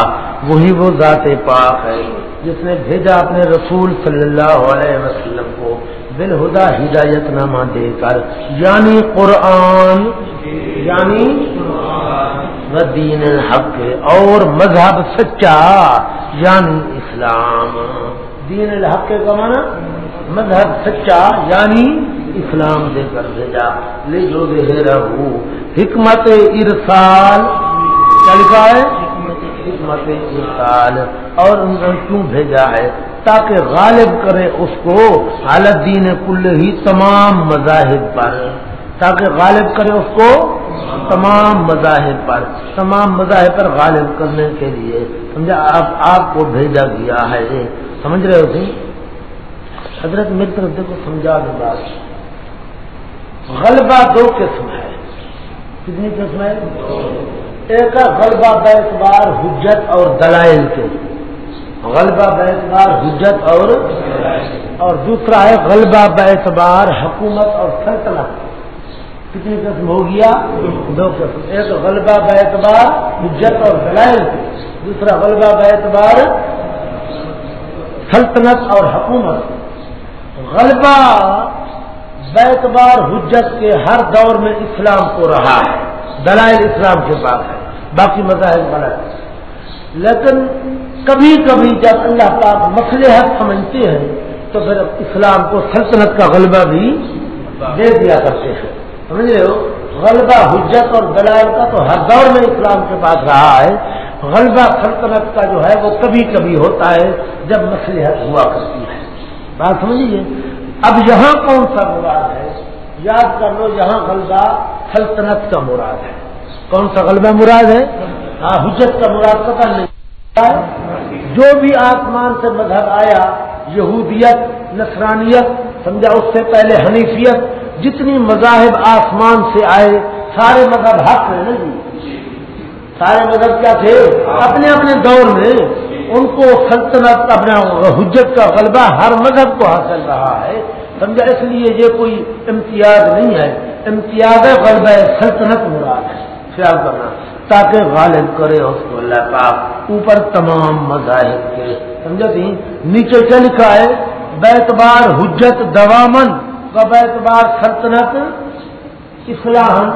وہی وہ ذات پاک ہے جس نے بھیجا اپنے رسول صلی اللہ علیہ وسلم کو بالہدا ہدایت نامہ دے کر یعنی قرآن یعنی دین الحق اور مذہب سچا یعنی اسلام۔ دین الحق کا مانا مذہب سچا یعنی اسلام دے کر بھیجا لے جو دے رہو۔ حکمت ارسال کیا لکھا ہے حکمت ارسال، اور کیوں بھیجا ہے؟ تاکہ غالب کرے اس کو حالت دین کل ہی تمام مذاہب پر۔ تاکہ غالب کرے اس کو تمام مذاہب پر۔ تمام مذاہب پر غالب کرنے کے لیے۔ سمجھا؟ آپ آپ کو بھیجا گیا ہے۔ سمجھ رہے ہو تھی حضرت میری طرف دیکھو، سمجھا دوں بات۔ غلبہ دو قسم ہے۔ کتنی قسم ہے؟ ایک غلبہ بیتبار حجت اور دلائل کے۔ غلبہ بیتبار حجت اور اور دوسرا ہے غلبہ بیتبار حکومت اور سلطنت کتنی قسم ہو گیا؟ دو قسم۔ ایک غلبہ بیتبار حجت اور دلائل دوسرا غلبہ بیتبار سلطنت اور حکومت۔ غلبہ بیتبار حجت کے ہر دور میں اسلام کو رہا ہے۔ دلائل اسلام کے پاس ہے۔ باقی مذاہب غلط لیکن کبھی کبھی جب اللہ پاک مسلحت سمجھتے ہیں، تو پھر اسلام کو سلطنت کا غلبہ بھی دے دیا کرتے ہیں۔ سمجھ رہے ہو؟ غلبہ حجت اور دلائل کا تو ہر دور میں اسلام کے پاس رہا ہے۔ غلبہ سلطنت کا جو ہے، وہ کبھی کبھی ہوتا ہے جب مسلحت ہوا کرتی ہے۔ بات سمجھیے؟ اب یہاں کون سا مراد ہے؟ یاد کر لو، یہاں غلبہ سلطنت کا مراد ہے۔ کون سا غلبہ مراد ہے؟ ہاں حجت کا مراد پتہ نہیں۔ جو بھی آسمان سے مذہب آیا، یہودیت، نصرانیت، سمجھا اس سے پہلے حنیفیت، جتنی مذاہب آسمان سے آئے، سارے مذہب حق ہیں نا جی؟ سارے مذہب کیا تھے؟ اپنے اپنے دور میں۔ ان کو سلطنت اپنا حجت کا غلبہ ہر مذہب کو حاصل رہا ہے، سمجھا؟ اس لیے یہ کوئی امتیاز نہیں ہے۔ امتیاز غلبہ سلطنت مراد ہے۔ خیال کرنا۔ تاکہ غالب کرے اس کو اللہ پاک اوپر تمام مذاہب کے۔ سمجھا تھی نیچے کیا لکھا ہے؟ بیتبار حجت دوامن و بیتبار سلطنت اصلاحن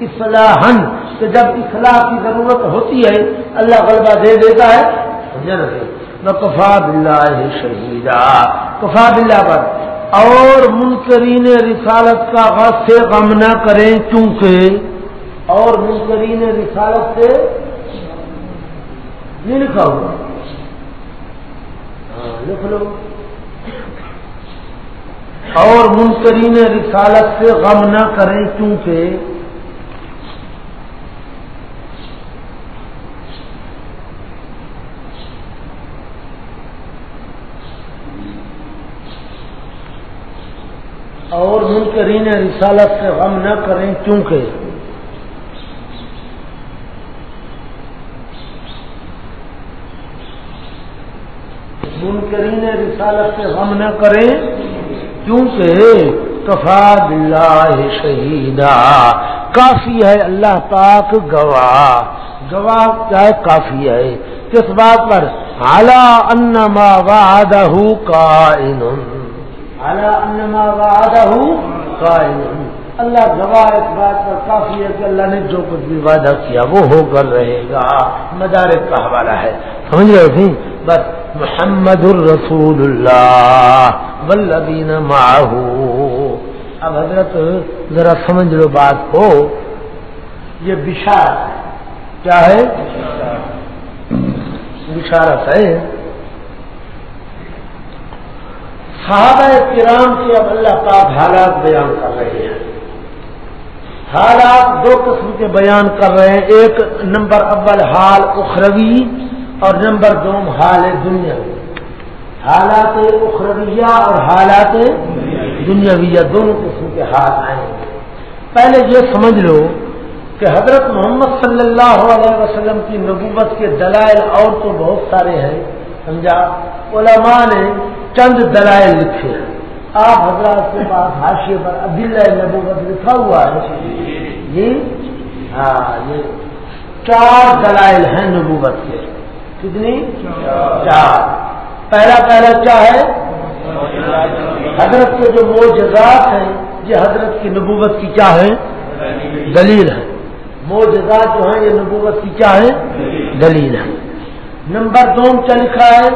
اصلاحن کہ جب اصلاح کی ضرورت ہوتی ہے، اللہ غلبہ دے دیتا ہے۔ کفا بلّہ شہیدا۔ کفا بلّہ پر اور منکرین رسالت کا غص سے غم نہ کریں کیونکہ اور منکرین رسالت سے یہ لکھا ہوا۔ ہاں، لکھ لو۔ اور منکرین رسالت سے غم نہ کریں کیونکہ اور منکرین رسالت سے غم نہ کریں کیونکہ منکرین رسالت سے غم نہ کریں کیونکہ کفا بلّہ شہیدا، کافی ہے اللہ پاک گواہ۔ گواہ کیا ہے؟ کافی ہے۔ کس بات پر؟ اعلی انما وعدہ اللہ گواہ اس بات پر کافی ہے کہ اللہ نے جو کچھ بھی وعدہ کیا وہ ہو کر رہے گا۔ مدارک کا حوالہ ہے۔ سمجھ رہے تھے بس محمد الرسول اللہ ولبین ماہو اب حضرت ذرا سمجھ لو بات کو۔ یہ بشارت کیا ہے؟ بشارت ہے۔ صحابہ کرام سے اب اللہ پاک حالات بیان کر رہے ہیں۔ حالات دو قسم کے بیان کر رہے ہیں۔ ایک نمبر اول حال اخروی اور نمبر دو حال دنیا حالات اخرویہ اور حالات دنیاویہ دونوں قسم کے حال آئے پہلے یہ سمجھ لو کہ حضرت محمد صلی اللہ علیہ وسلم کی نبوت کے دلائل اور تو بہت سارے ہیں، سمجھا؟ علماء نے چند دلائل لکھے ہیں۔ آپ حضرات کے پاس حاشیے پر عبداللہ نبوت لکھا ہوا ہے۔ جی؟ ہاں یہ چار دلائل ہیں نبوت کے۔ کتنی؟ چار۔ پہلا پہلا کیا ہے؟ حضرت کے جو موجزات ہیں، یہ حضرت کی نبوت کی کیا ہے دلیل ہے موجزات جو ہیں، یہ نبوت کی کیا ہے دلیل ہے نمبر دو کیا لکھا ہے؟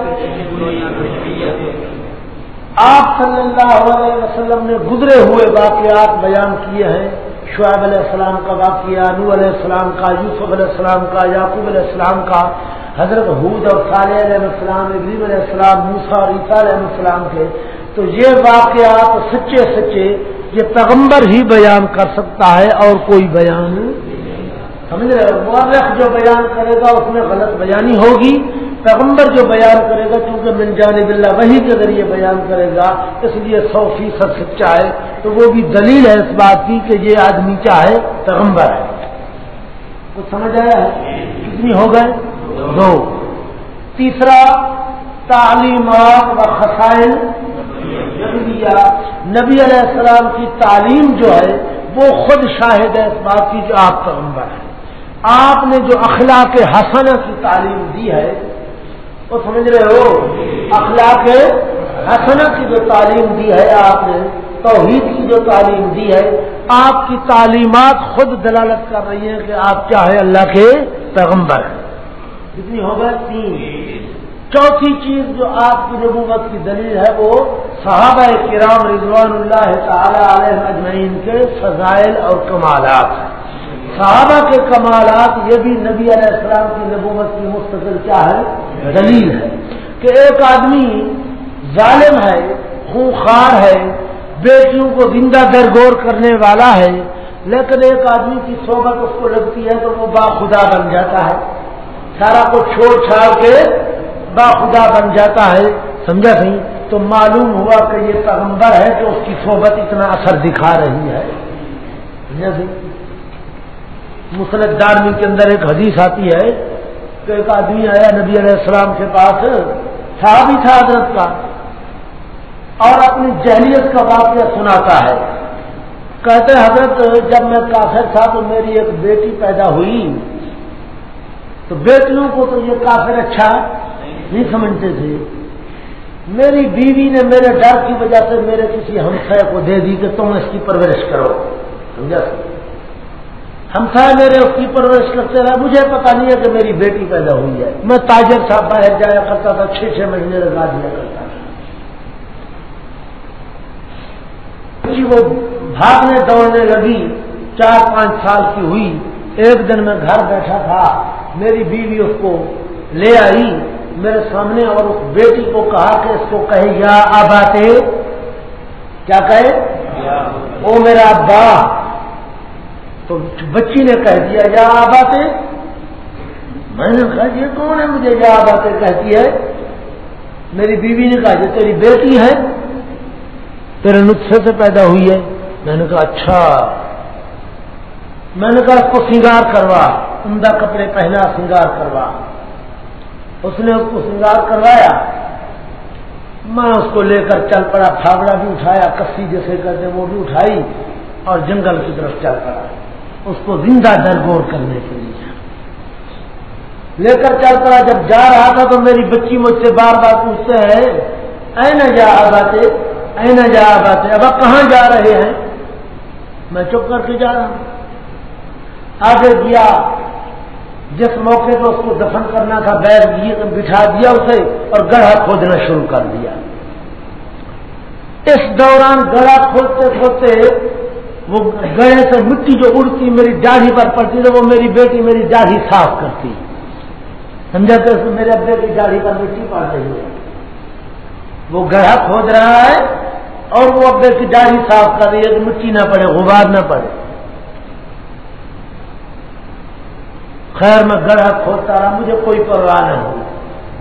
آپ صلی اللہ علیہ وسلم نے گزرے ہوئے واقعات بیان کیے ہیں۔ شعیب علیہ السلام کا واقعہ نو علیہ السلام کا، یوسف علیہ السلام کا، یعقوب علیہ السلام کا، حضرت حود اور صالح علیہ السلام ابریم علیہ السلام موسا اور عیسیٰ علیہ السلام کے۔ تو یہ واقعات سچے سچے یہ پیغمبر ہی بیان کر سکتا ہے اور کوئی بیان سمجھ رہے مورخ جو بیان کرے گا، اس میں غلط بیانی ہوگی۔ پیغمبر جو بیان کرے گا کیونکہ من جانب اللہ وہی کے ذریعے بیان کرے گا، اس لیے سو فیصد سچا ہے۔ تو وہ بھی دلیل ہے اس بات کی کہ یہ آدمی کیا ہے؟ پیغمبر ہے۔ کچھ سمجھ آیا ہے؟ کتنی ہو گئے؟ دو۔ تیسرا، تعلیمات و خسائل نبی علیہ السلام کی تعلیم جو ہے، وہ خود شاہد ہے اس بات کی جو آپ پیغمبر ہیں۔ آپ نے جو اخلاق حسنہ کی تعلیم دی ہے، وہ سمجھ رہے ہو؟ اخلاق حسنہ کی جو تعلیم دی ہے آپ نے، توحید کی جو تعلیم دی ہے، آپ کی تعلیمات خود دلالت کر رہی ہیں کہ آپ چاہے اللہ کے پیغمبر ہیں۔ کتنی ہو گئے؟ تین۔ چوتھی چیز جو آپ کی نبوت کی دلیل ہے، وہ صحابہ کرام رضوان اللہ تعالی علیہ اجمعین کے فضائل اور کمالات ہیں۔ صحابہ کے کمالات یہ بھی نبی علیہ السلام کی نبوت کی مستقل کیا ہے؟ دلیل ہے کہ ایک آدمی ظالم ہے خونخار ہے، بیٹیوں کو زندہ درگور کرنے والا ہے، لیکن ایک آدمی کی صحبت اس کو لگتی ہے تو وہ باخدا بن جاتا ہے۔ سارا کو چھوڑ چھاڑ کے باخدا بن جاتا ہے۔ سمجھا نہیں؟ تو معلوم ہوا کہ یہ پیغمبر ہے کہ اس کی صحبت اتنا اثر دکھا رہی ہے۔ سمجھا مسلط دارمی کے اندر ایک حدیث آتی ہے کہ ایک آدمی آیا نبی علیہ السلام کے پاس تھا بھی تھا حضرت کا، اور اپنی جہلیت کا واقعہ سناتا ہے۔ کہتے حضرت، جب میں کافر تھا تو میری ایک بیٹی پیدا ہوئی۔ تو بیٹیوں کو تو یہ کافر اچھا نہیں سمجھتے تھے۔ میری بیوی نے میرے ڈر کی وجہ سے میرے کسی ہمسائے کو دے دی کہ تم اس کی پرورش کرو۔ سمجھا؟ ہم تھا میرے اس کی پرورش کرتے رہے مجھے پتا نہیں ہے کہ میری بیٹی پیدا ہوئی ہے۔ میں تاجر صاحب باہر جایا کرتا تھا چھ چھ مہینے لگا دیا کرتا تھا۔ جی وہ بھاگنے دوڑنے لگی چار پانچ سال کی ہوئی۔ ایک دن میں گھر بیٹھا تھا میری بیوی اس کو لے آئی میرے سامنے اور اس بیٹی کو کہا کہ اس کو کہے یا آباتے کیا کہے؟ وہ میرا ابا تو بچی نے کہہ دیا، یا آباتے میں نے کہا، یہ کون ہے مجھے یا آباتے کہتی ہے؟ میری بیوی نے کہا، یہ تیری بیٹی ہے، تیرے نسخے سے پیدا ہوئی ہے. میں نے کہا اچھا. میں نے کہا، اس کو سنگار کروا، عمدہ کپڑے پہنا، سنگار کروا. اس نے اس کو سنگار کروایا۔ میں اس کو لے کر چل پڑا، پھاوڑا بھی اٹھایا، کسی جیسے کرتے وہ بھی اٹھائی اور جنگل کی طرف چل پڑا۔ اس کو زندہ درگور کرنے کے لیے۔ لے کر چل پڑا جب جا رہا تھا تو میری بچی مجھ سے بار بار پوچھتے ہیں اے جا آباتے اے نہ جا آباتے اب آپ کہاں جا رہے ہیں؟ میں چپ کر کے جا رہا ہوں۔ آگے گیا۔ جس موقع پہ اس کو دفن کرنا تھا بیگ بٹھا دیا اسے اور گڑھا کھودنا شروع کر دیا۔ اس دوران گڑھا کھودتے کھودتے وہ گڑے سے مٹی جو اڑتی میری داڑھی پر پڑتی تو وہ میری بیٹی میری داڑھی صاف کرتی۔ سمجھاتے میرے ابے کی داڑھی پر مٹی پڑ رہی ہے۔ وہ گڑھا کھود رہا ہے اور وہ ابے کی داڑھی صاف کر رہی ہے کہ مٹی نہ پڑے، غبار نہ پڑے۔ خیر میں گڑھا کھودتا رہا، مجھے کوئی پرواہ نہیں۔ ہوئی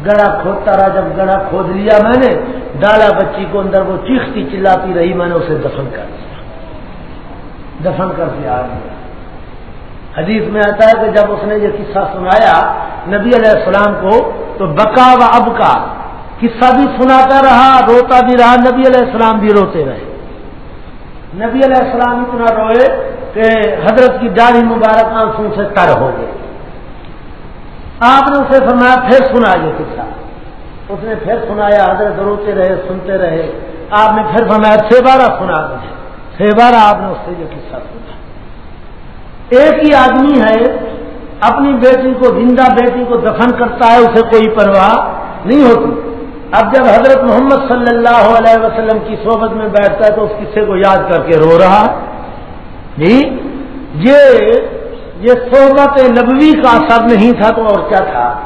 گڑھا کھودتا رہا، جب گڑھا کھود لیا میں نے ڈالا بچی کو اندر وہ چیختی چلاتی رہی، میں نے اسے دفن کر دیا۔ دفن کر کے آ گیا۔ حدیث میں آتا ہے کہ جب اس نے یہ قصہ سنایا، نبی علیہ السلام کو تو بکا و اب کا قصہ بھی سناتا رہا، روتا بھی رہا، نبی علیہ السلام بھی روتے رہے۔ نبی علیہ السلام اتنا روئے کہ حضرت کی داڑھی مبارک آنسو سے تر ہو گئے۔ آپ نے اسے فرمایا، پھر سنا یہ قصہ۔ اس نے پھر سنایا، حضرت روتے رہے، سنتے رہے۔ آپ نے پھر فرمایا، چھ بارہ سنا دیا۔ بارہ آپ نے اس سے یہ قصہ سنا۔ ایک ہی آدمی ہے، اپنی بیٹی کو، زندہ بیٹی کو دفن کرتا ہے، اسے کوئی پرواہ نہیں ہوتی۔ اب جب حضرت محمد صلی اللہ علیہ وسلم کی صحبت میں بیٹھتا ہے تو اس قصے کو یاد کر کے رو رہا جی یہ یہ صحبت نبوی کا اثر نہیں تھا تو اور کیا تھا؟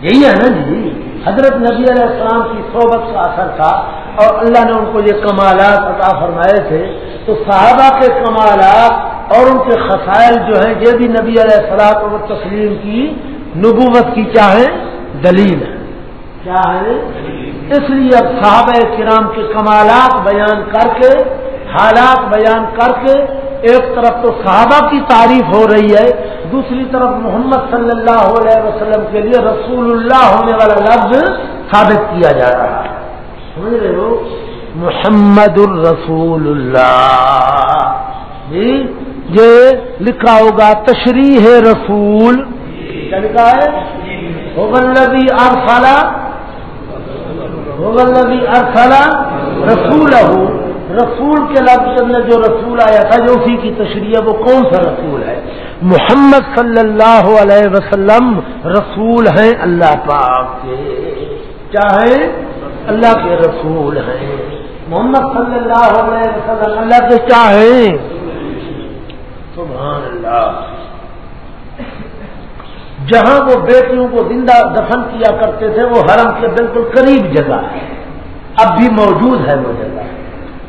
یہی ہے نا جی۔ حضرت نبی علیہ السلام کی صحبت کا اثر تھا اور اللہ نے ان کو یہ کمالات عطا فرمائے تھے تو صحابہ کے کمالات اور ان کے خسائل جو ہیں، یہ بھی نبی علیہ السلام اور تسلیم کی نبوت کی چاہیں دلیل ہے کیا ہے اس لیے اب صحابہ کرام کے کمالات بیان کر کے، حالات بیان کر کے ایک طرف تو صحابہ کی تعریف ہو رہی ہے، دوسری طرف محمد صلی اللہ علیہ وسلم کے لیے رسول اللہ ہونے والا لفظ ثابت کیا جا رہا ہے۔ سمجھ رہے ہو؟ محمد الرسول اللہ جی یہ لکھا ہوگا، تشریح رسول۔ کیا لکھا ہے؟ ہوگلبی ارسالہ ہوگلبی ارسالہ رسول رسول کے لفظ میں جو رسول آیا تھا جو اسی کی تشریح وہ کون سا رسول ہے؟ محمد صلی اللہ علیہ وسلم رسول ہیں اللہ پاک کے۔ چاہے اللہ کے رسول ہیں۔ محمد صلی اللہ علیہ وسلم اللہ کے چاہیں سبحان اللہ۔ جہاں وہ بیٹیوں کو زندہ دفن کیا کرتے تھے، وہ حرم کے بالکل قریب جگہ ہے۔ اب بھی موجود ہے وہ جگہ۔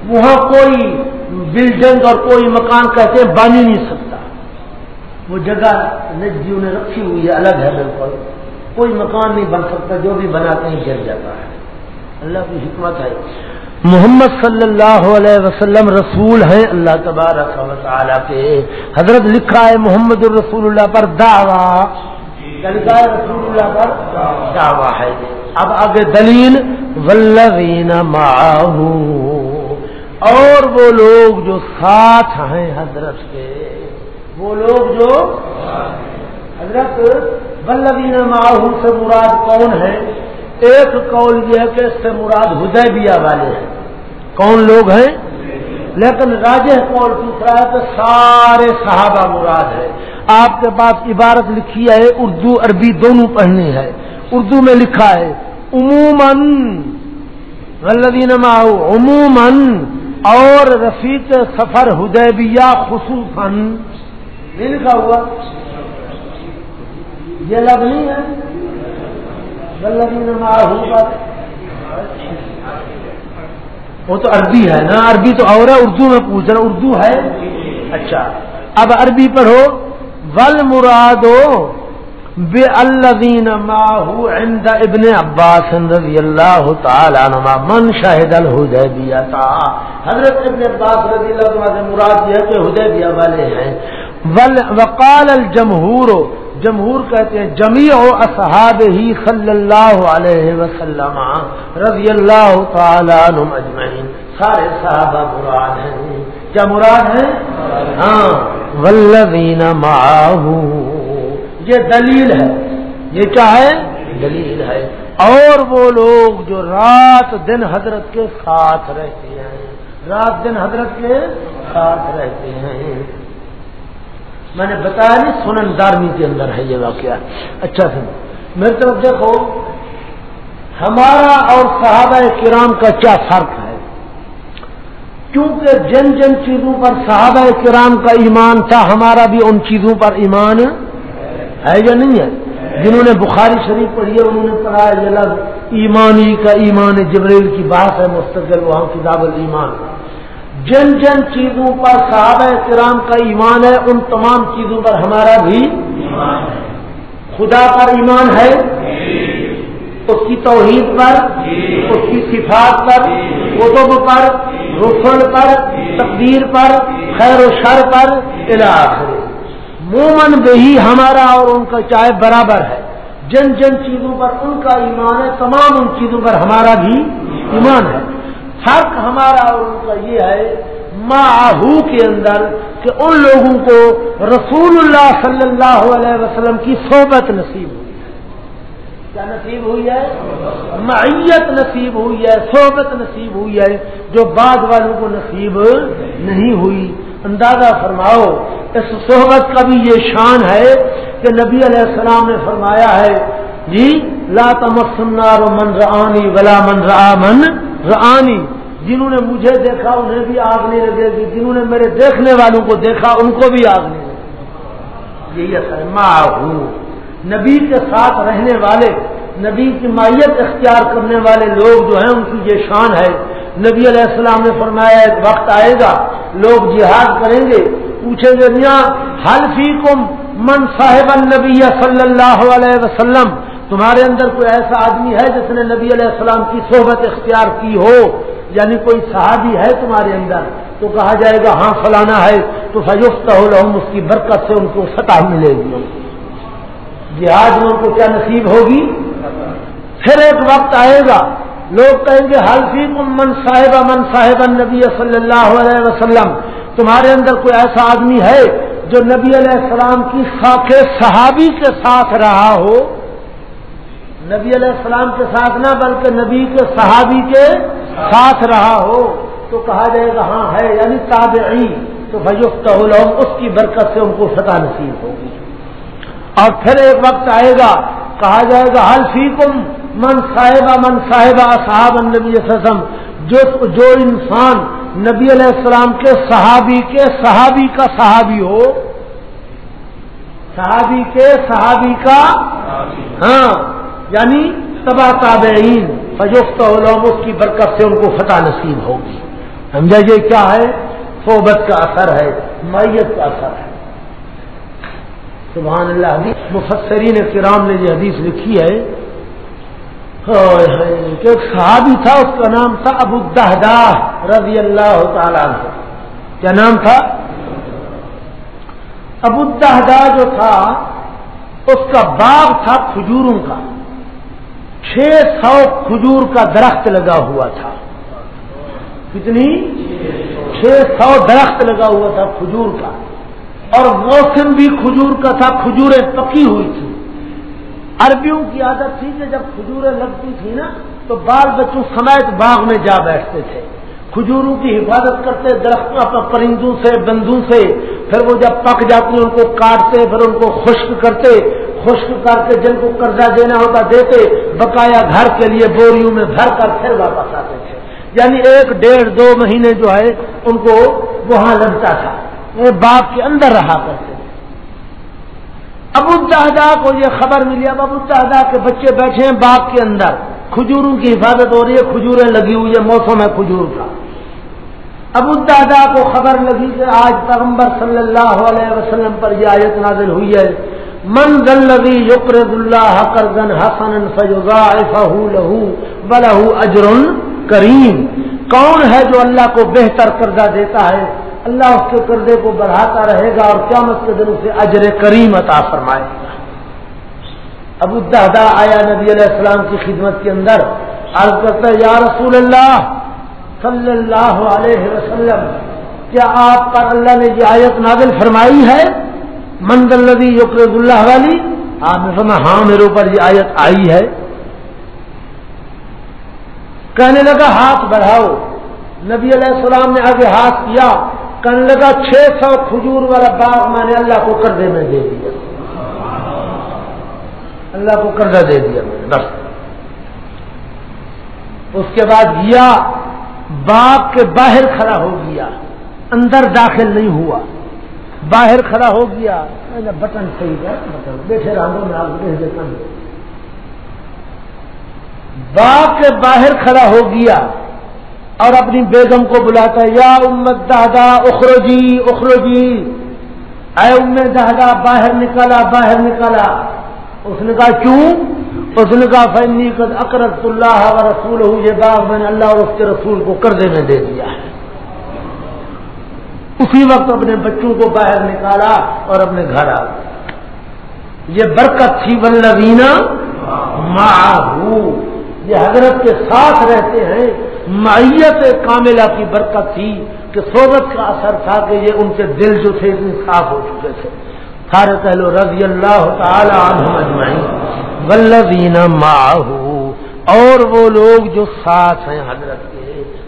وہاں کوئی بلڈنگ اور کوئی مکان کہتے ہیں بن ہی نہیں سکتا۔ وہ جگہ نجیوں نے رکھی ہوئی ہے الگ ہے بالکل۔ کوئی مکان نہیں بن سکتا جو بھی بناتے ہیں گر جاتا ہے۔ اللہ کی حکمت ہے۔ محمد صلی اللہ علیہ وسلم رسول ہیں اللہ تبارک و تعالیٰ کے۔ حضرت لکھا ہے محمد الرسول اللہ پر دعویٰ۔ لکھا ہے رسول اللہ پر دعویٰ ہے۔ اب آگے دلیل ولوین ماہو اور وہ لوگ جو ساتھ ہیں حضرت کے، وہ لوگ جو حضرت بلبین ماہو سے مراد کون ہے ایک قول یہ ہے کہ اس سے مراد ہدیبیہ والے ہیں۔ کون لوگ ہیں؟ لیکن راجہ قول دوسرا ہے کہ سارے صحابہ مراد ہے آپ کے پاس عبارت لکھی ہے، اردو عربی دونوں پڑھنی ہے۔ اردو میں لکھا ہے، عموماً ولدین ماہو عموماً اور رفیق سفر ہدیبیہ خصوصاً نہیں لکھا ہوا۔ یہ لفظ نہیں ہے۔ وہ تو عربی ہے نا۔ عربی تو اور ہے۔ اردو میں پوچھ رہا اردو ہے؟ اچھا۔ اب عربی پڑھو۔ ول مرادو بے الدین ماہو عند ابن عباس رضی اللہ تعالی نما من شاہد الحدیبیہ تھا حضرت ابن عباس رضی اللہ تعالیٰ سے مراد یہ ہے کہ حدیبیہ والے ہیں. وقال الجمہور جمہور کہتے ہیں جمیع اصحاب ہی صلی اللہ علیہ وسلم رضی اللہ تعالی عنہم اجمعین. سارے صحابہ مراد ہیں. کیا مراد ہیں؟ ہاں. والذین معاہو یہ دلیل ہے۔ یہ کیا ہے؟ دلیل ہے۔ اور وہ لوگ جو رات دن حضرت کے ساتھ رہتے ہیں۔ رات دن حضرت کے ساتھ رہتے ہیں۔ میں نے بتایا نہیں سنن دارمی کے اندر ہے یہ واقعہ۔ اچھا سن میری طرف دیکھو ہمارا اور صحابہ کرام کا کیا فرق ہے؟ کیونکہ جن جن چیزوں پر صحابہ کرام کا ایمان تھا ہمارا بھی ان چیزوں پر ایمان ہے یا نہیں ہے؟ جنہوں نے بخاری شریف پڑھی ہے، انہوں نے پڑھا ہے، یہ لفظ ایمانی کا ایمان جبریل کی بات ہے، مستقل وہاں کتاب المان جن جن چیزوں پر صحابہ کرام کا ایمان ہے، ان تمام چیزوں پر ہمارا بھی خدا پر ایمان ہے؟ اس کی توحید پر؟ اس کی صفات پر؟ کتب پر؟ رسل پر؟ تقدیر پر؟ خیر و شر پر؟ علاق مومن بہی ہمارا اور ان کا چاہے برابر ہے۔ جن جن چیزوں پر ان کا ایمان ہے، تمام ان چیزوں پر ہمارا بھی ایمان ہے۔ فرق ہمارا اور ان کا یہ ہے ماہو کے اندر کہ ان لوگوں کو رسول اللہ صلی اللہ علیہ وسلم کی صحبت نصیب ہوئی ہے۔ کیا نصیب ہوئی ہے؟ معیت نصیب ہوئی ہے، صحبت نصیب ہوئی ہے، جو بعد والوں کو نصیب نہیں ہوئی۔ اندازہ فرماؤ، اس صحبت کا بھی یہ شان ہے کہ نبی علیہ السلام نے فرمایا ہے جی لا تمسنار من رانی ولا من من رانی جنہوں نے مجھے دیکھا، انہیں بھی آگ نہیں لگے گی۔ جنہوں نے میرے دیکھنے والوں کو دیکھا، ان کو بھی آگ نہیں لگے گی۔ یہی اثر ماں نبی کے ساتھ رہنے والے، نبی کی مائیت اختیار کرنے والے لوگ جو ہیں، ان کی یہ شان ہے نبی علیہ السلام نے فرمایا، ایک وقت آئے گا، لوگ جہاد کریں گے۔ پوچھیں گے، میاں حلفی کم من صاحب النبی صلی اللہ علیہ وسلم؟ تمہارے اندر کوئی ایسا آدمی ہے جس نے نبی علیہ السلام کی صحبت اختیار کی ہو؟ یعنی کوئی صحابی ہے تمہارے اندر؟ تو کہا جائے گا ہاں فلانا ہے۔ تو فیوفت اس کی برکت سے ان کو فتح ملے گی۔ جہاد میں ان کو کیا نصیب ہوگی؟ پھر ایک وقت آئے گا لوگ کہیں گے حلفی من صاحبہ، من صاحب نبی صلی اللہ علیہ وسلم، تمہارے اندر کوئی ایسا آدمی ہے جو نبی علیہ السلام کی خاک صحابی کے ساتھ رہا ہو؟ نبی علیہ السلام کے ساتھ نہ، بلکہ نبی کے صحابی کے ساتھ رہا ہو۔ تو کہا جائے گا ہاں ہے یعنی تابعی۔ تو فیوفت اس کی برکت سے ان کو فتح نصیب ہوگی۔ اور پھر ایک وقت آئے گا، کہا جائے گا حل فیکم من صاحبہ من صاحبہ صاحب النبی وسلم، جو جو انسان نبی علیہ السلام کے صحابی کے صحابی کا صحابی ہو، صحابی کے صحابی کا ہاں یعنی تباہ تابعین فجوفت علوم اس کی برکت سے ان کو فتح نصیب ہوگی۔ سمجھا یہ کیا ہے؟ صحبت کا اثر ہے، میت کا اثر ہے۔ سبحان اللہ، حدیث، مفسرین کرام نے یہ حدیث لکھی ہے کہ ایک صحابی تھا، اس کا نام تھا ابو الدہدا رضی اللہ تعالیٰ کیا نام تھا؟ ابو الدہدا جو تھا، اس کا باغ تھا کھجوروں کا۔ چھ سو کھجور کا درخت لگا ہوا تھا۔ کتنی؟ چھ سو درخت لگا ہوا تھا کھجور کا۔ اور موسم بھی کھجور کا تھا، کھجوریں پکی ہوئی تھی عربیوں کی عادت تھی کہ جب کھجوریں لگتی تھی نا، تو بال بچوں سمیت باغ میں جا بیٹھتے تھے۔ کھجوروں کی حفاظت کرتے درختوں پرندوں سے، بندوں سے۔ پھر وہ جب پک جاتی، ان کو کاٹتے، پھر ان کو خشک کرتے۔ خشک کر کے جن کو قرضہ دینا ہوتا، دیتے۔ بقایا گھر کے لیے بوریوں میں بھر کر پھر واپس آتے تھے۔ یعنی ایک ڈیڑھ دو مہینے جو ہے، ان کو وہاں لگتا تھا۔ وہ باغ کے اندر رہا کرتے تھے۔ ابو الدہدا کو یہ خبر ملی، اب ابو الدہدا کے بچے بیٹھے ہیں باغ کے اندر۔ کھجوروں کی حفاظت ہو رہی ہے، کھجوریں لگی ہوئی ہے موسم ہے کھجور کا۔ ابو الدہدا کو خبر لگی کہ آج پیغمبر صلی اللہ علیہ وسلم پر یہ آیت نازل ہوئی ہے۔ من لگی یقر اللہ کرزن حسن فجا لہو بلہ اجر کریم۔ کون ہے جو اللہ کو بہتر قرضہ دیتا ہے؟ اللہ اس کے قرضے کو بڑھاتا رہے گا اور قیامت کے دنوں سے اجر کریم عطا فرمائے گا۔ ابو دہدا آیا نبی علیہ السلام کی خدمت کے اندر، عرض کرتا ہے، یا رسول اللہ صلی اللہ علیہ وسلم، کیا آپ پر اللہ نے یہ آیت نازل فرمائی ہے؟ مند الدی یقر اللہ والی آپ نے سنا ہاں میرے اوپر یہ آیت آئی ہے۔ کہنے لگا، ہاتھ بڑھاؤ۔ نبی علیہ السلام نے آگے ہاتھ کیا۔ کہنے لگا چھ سو کھجور والا باغ میں نے اللہ کو قرضے میں دے دیا۔ اللہ کو قرضہ دے دیا میں نے، بس۔ اس کے بعد گیا، باغ کے باہر کھڑا ہو گیا۔ اندر داخل نہیں ہوا۔ باہر کھڑا ہو گیا۔ بٹن صحیح ہے بٹن۔ بیٹھے رہو میں آپ دیکھ دیتا ہوں باغ کے باہر کھڑا ہو گیا۔ اور اپنی بیگم کو بلاتا ہے، یا امت دہدا اخروجی اخروجی اے ام دہدا باہر نکالا باہر نکالا اس نے کہا، کیوں؟ اس نے کہا فنی قد اکرت اللہ و رسول ہوں یہ باغ میں نے اللہ اور اس کے رسول کو قرضے میں دے دیا ہے۔ اسی وقت اپنے بچوں کو باہر نکالا اور اپنے گھر آ گیا۔ یہ برکت تھی ولوینا ماں یہ حضرت کے ساتھ رہتے ہیں۔ معیت کاملہ کی برکت تھی کہ صحبت کا اثر تھا کہ یہ ان کے دل جو تھے اتنے صاف ہو چکے تھے۔ سارے کہہ لو رضی اللہ تعالی عنہم اجمعین۔ ولدین ماہو اور وہ لوگ جو ساتھ ہیں حضرت کے۔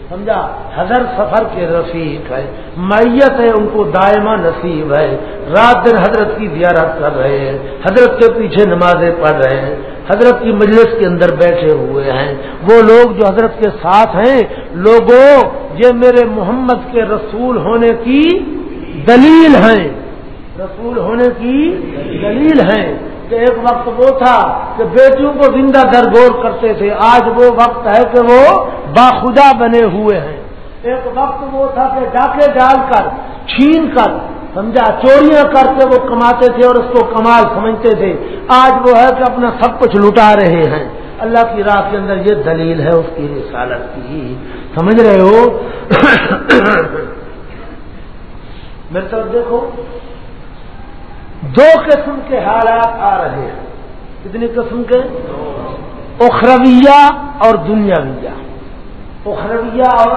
سمجھا؟ حضرت سفر کے رفیق ہے، میت ہے، ان کو دائمہ نصیب ہے۔ رات دن حضرت کی زیارت کر رہے ہیں، حضرت کے پیچھے نمازیں پڑھ رہے ہیں۔ حضرت کی مجلس کے اندر بیٹھے ہوئے ہیں۔ وہ لوگ جو حضرت کے ساتھ ہیں لوگوں یہ میرے محمد کے رسول ہونے کی دلیل ہیں۔ رسول ہونے کی دلیل ہیں۔ کہ ایک وقت وہ تھا کہ بیٹیوں کو زندہ درگور کرتے تھے، آج وہ وقت ہے کہ وہ باخدا بنے ہوئے ہیں۔ ایک وقت وہ تھا کہ ڈاکے ڈال کر، چھین کر، سمجھا، چوریاں کر کے وہ کماتے تھے اور اس کو کمال سمجھتے تھے۔ آج وہ ہے کہ اپنا سب کچھ لٹا رہے ہیں۔ اللہ کی راہ کے اندر یہ دلیل ہے اس کی رسالت کی۔ سمجھ رہے ہو؟ <coughs> میرے طرف دیکھو دو قسم کے حالات آ رہے ہیں۔ کتنی قسم کے؟ اخرویہ اور دنیاویہ۔ اخرویہ اور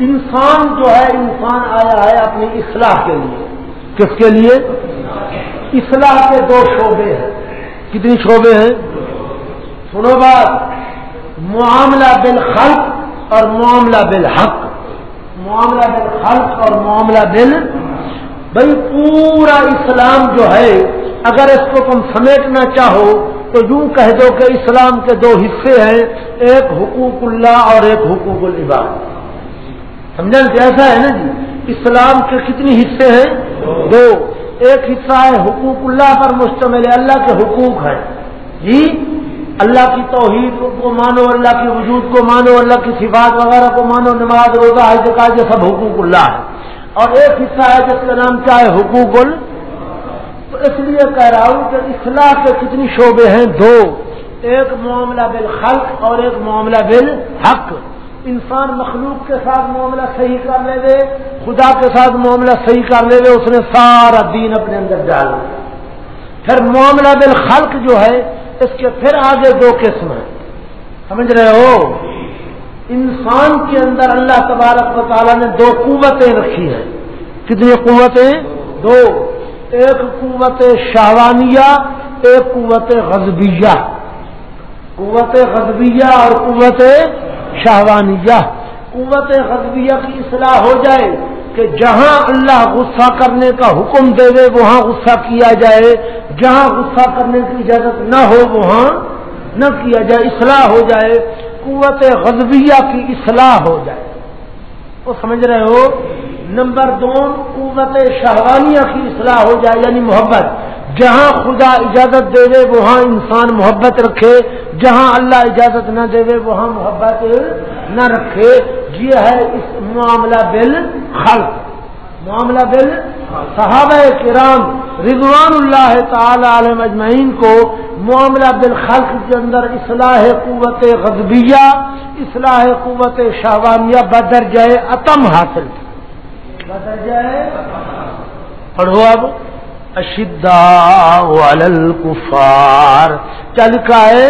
انسان جو ہے، انسان آیا ہے اپنی اصلاح کے لیے۔ کس کے لیے؟ اصلاح کے دو شعبے ہیں۔ کتنی شعبے ہیں؟ سنو بات۔ معاملہ بالخلق اور معاملہ بالحق۔ معاملہ بالخلق اور معاملہ بل بھائی پورا اسلام جو ہے، اگر اس کو تم سمیٹنا چاہو، تو یوں کہہ دو کہ اسلام کے دو حصے ہیں، ایک حقوق اللہ اور ایک حقوق العباد۔ سمجھا ایسا ہے نا جی؟ اسلام کے کتنی حصے ہیں؟ دو۔ ایک حصہ ہے حقوق اللہ پر مشتمل اللہ کے حقوق ہیں۔ جی؟ اللہ کی توحید کو مانو، اللہ کے وجود کو مانو، اللہ کی صفات وغیرہ کو مانو، نماز، روزہ، حج کا یہ سب حقوق اللہ ہے اور ایک حصہ ہے جس کا نام کیا ہے حقوق ال تو اس لیے کہہ رہا ہوں کہ اصلاح کے کتنی شعبے ہیں، دو۔ ایک معاملہ بالخلق اور ایک معاملہ بالحق۔ انسان مخلوق کے ساتھ معاملہ صحیح کر لے دے، خدا کے ساتھ معاملہ صحیح کر لے دے، اس نے سارا دین اپنے اندر ڈال پھر معاملہ بالخلق جو ہے، اس کے پھر آگے دو قسم ہیں۔ سمجھ رہے ہو؟ انسان کے اندر اللہ تبارک و تعالیٰ نے دو قوتیں رکھی ہیں۔ کتنی قوتیں؟ دو۔ ایک قوت شاہوانیہ ایک قوت غزبیہ۔ قوت غزبیہ اور قوت شاہوانیہ۔ قوت غزبیہ کی اصلاح ہو جائے کہ جہاں اللہ غصہ کرنے کا حکم دے دے وہاں غصہ کیا جائے۔ جہاں غصہ کرنے کی اجازت نہ ہو وہاں نہ کیا جائے اصلاح ہو جائے۔ قوت غزبیہ کی اصلاح ہو جائے۔ وہ سمجھ رہے ہو؟ نمبر دو، قوت شہوانیہ کی اصلاح ہو جائے یعنی محبت۔ جہاں خدا اجازت دے دے، وہاں انسان محبت رکھے۔ جہاں اللہ اجازت نہ دے دے، وہاں محبت نہ رکھے۔ یہ ہے اس معاملہ بل خلق معاملہ بل صحابہ کرام رضوان اللہ تعالی علیہ مجمعین کو معاملہ بالخلق کے اندر اصلاح قوت غذبیہ اصلاح قوت شاوانیہ بدر جائے اتم حاصل بدر جائے پڑھو اب۔ اشدا الکفار۔ کیا لکھا ہے؟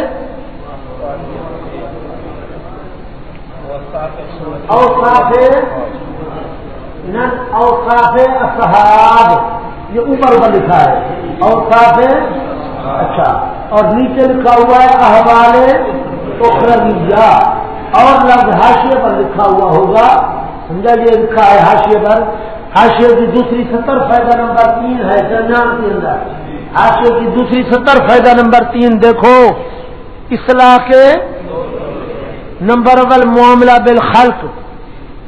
اور اوقاف اصحاب یہ اوپر اوپر لکھا ہے۔ اوقاف اچھا اور نیچے لکھا ہوا ہے، احوال اخرویہ۔ اور لفظ حاشیے پر لکھا ہوا ہوگا۔ سمجھا، یہ لکھا ہے حاشیے پر۔ حاشیے کی دوسری ستر فائدہ نمبر تین ہے جنان کے اندر۔ حاشیے کی دوسری ستر فائدہ نمبر تین، دیکھو۔ اصلاح کے نمبر اول معاملہ بالخلق۔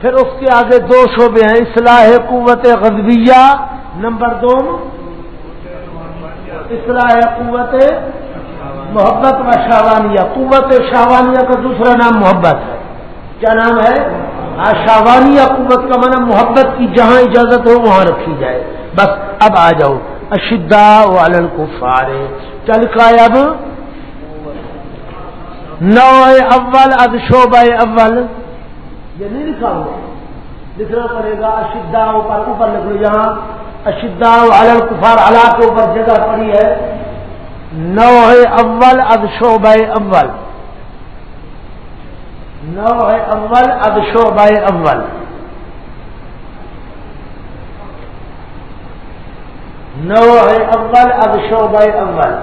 پھر اس کے آگے دو شعبے ہیں، اصلاح قوت غزبیہ نمبر دو، اصلاح قوت محبت و شاوانیہ قوت شاوانیہ کا دوسرا نام محبت ہے۔ کیا نام ہے؟ شاوانیہ قوت کا مانا محبت کی جہاں اجازت ہو وہاں رکھی جائے۔ بس اب آ جاؤ۔ اشدا والن کو فارے چل کا اب؟ نو اول اد شعبہ اول۔ یہ نہیں لکھا ہوا لکھنا پڑے گا اشدا اوپر اوپر لکھ لو یہاں۔ اشدا الل کفار اللہ کے اوپر جگہ پڑی ہے۔ نو ہے اول اد شعبہ اول۔ نو ہے اول اد شعبہ اول۔ نو ہے اول اد شعبہ اول۔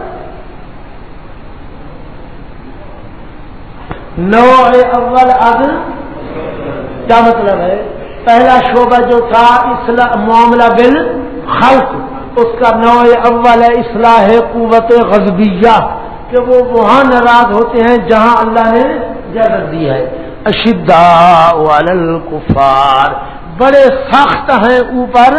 نو ہے اول اد کیا مطلب ہے؟ پہلا شعبہ جو تھا اسلام معاملہ بل خلق، اس کا نو اول ہے اصلاح قوت غزبیہ کہ وہ وہاں ناراض ہوتے ہیں جہاں اللہ نے اجازت دی ہے۔ اشدا الکفار، بڑے سخت ہیں اوپر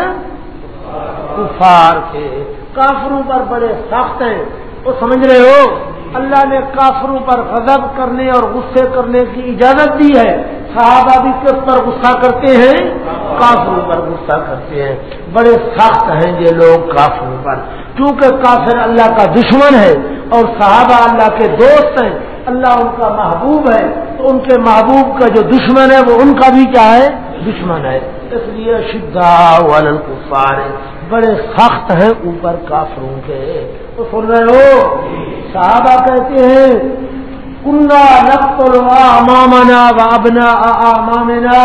کفار کے۔ کافروں پر بڑے سخت ہیں۔ وہ سمجھ رہے ہو؟ اللہ نے کافروں پر غضب کرنے اور غصے کرنے کی اجازت دی ہے۔ صحابہ بھی کس پر غصہ کرتے ہیں؟ کافروں پر غصہ کرتے ہیں۔ بڑے سخت ہیں یہ لوگ کافروں پر۔ کیونکہ کافر اللہ کا دشمن ہے اور صحابہ اللہ کے دوست ہیں۔ اللہ ان کا محبوب ہے۔ تو ان کے محبوب کا جو دشمن ہے وہ ان کا بھی کیا ہے؟ دشمن ہے۔ اس لیے شدہ والفار بڑے سخت ہیں اوپر کافروں کے۔ تو سن رہے ہو؟ صحابہ کہتے ہیں امامنا وابنا امامنا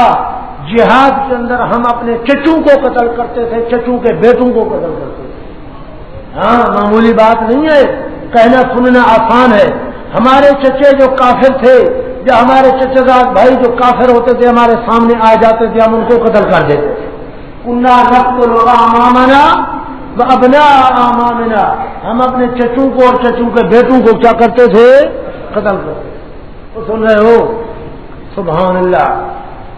جہاد کے اندر ہم اپنے چچوں کو قتل کرتے تھے، چچوں کے بیٹوں کو قتل کرتے تھے۔ ہاں معمولی بات نہیں ہے، کہنا سننا آسان ہے۔ ہمارے چچے جو کافر تھے، یا ہمارے چچے دار بھائی جو کافر ہوتے تھے، ہمارے سامنے آ جاتے تھے، ہم ان کو قتل کر دیتے تھے۔ کنڈا رقط امامنا ابنا امامنا ہم اپنے چچوں کو اور چچوں کے بیٹوں کو کیا کرتے تھے؟ قتل کرتے سن رہے ہو؟ سبحان اللہ۔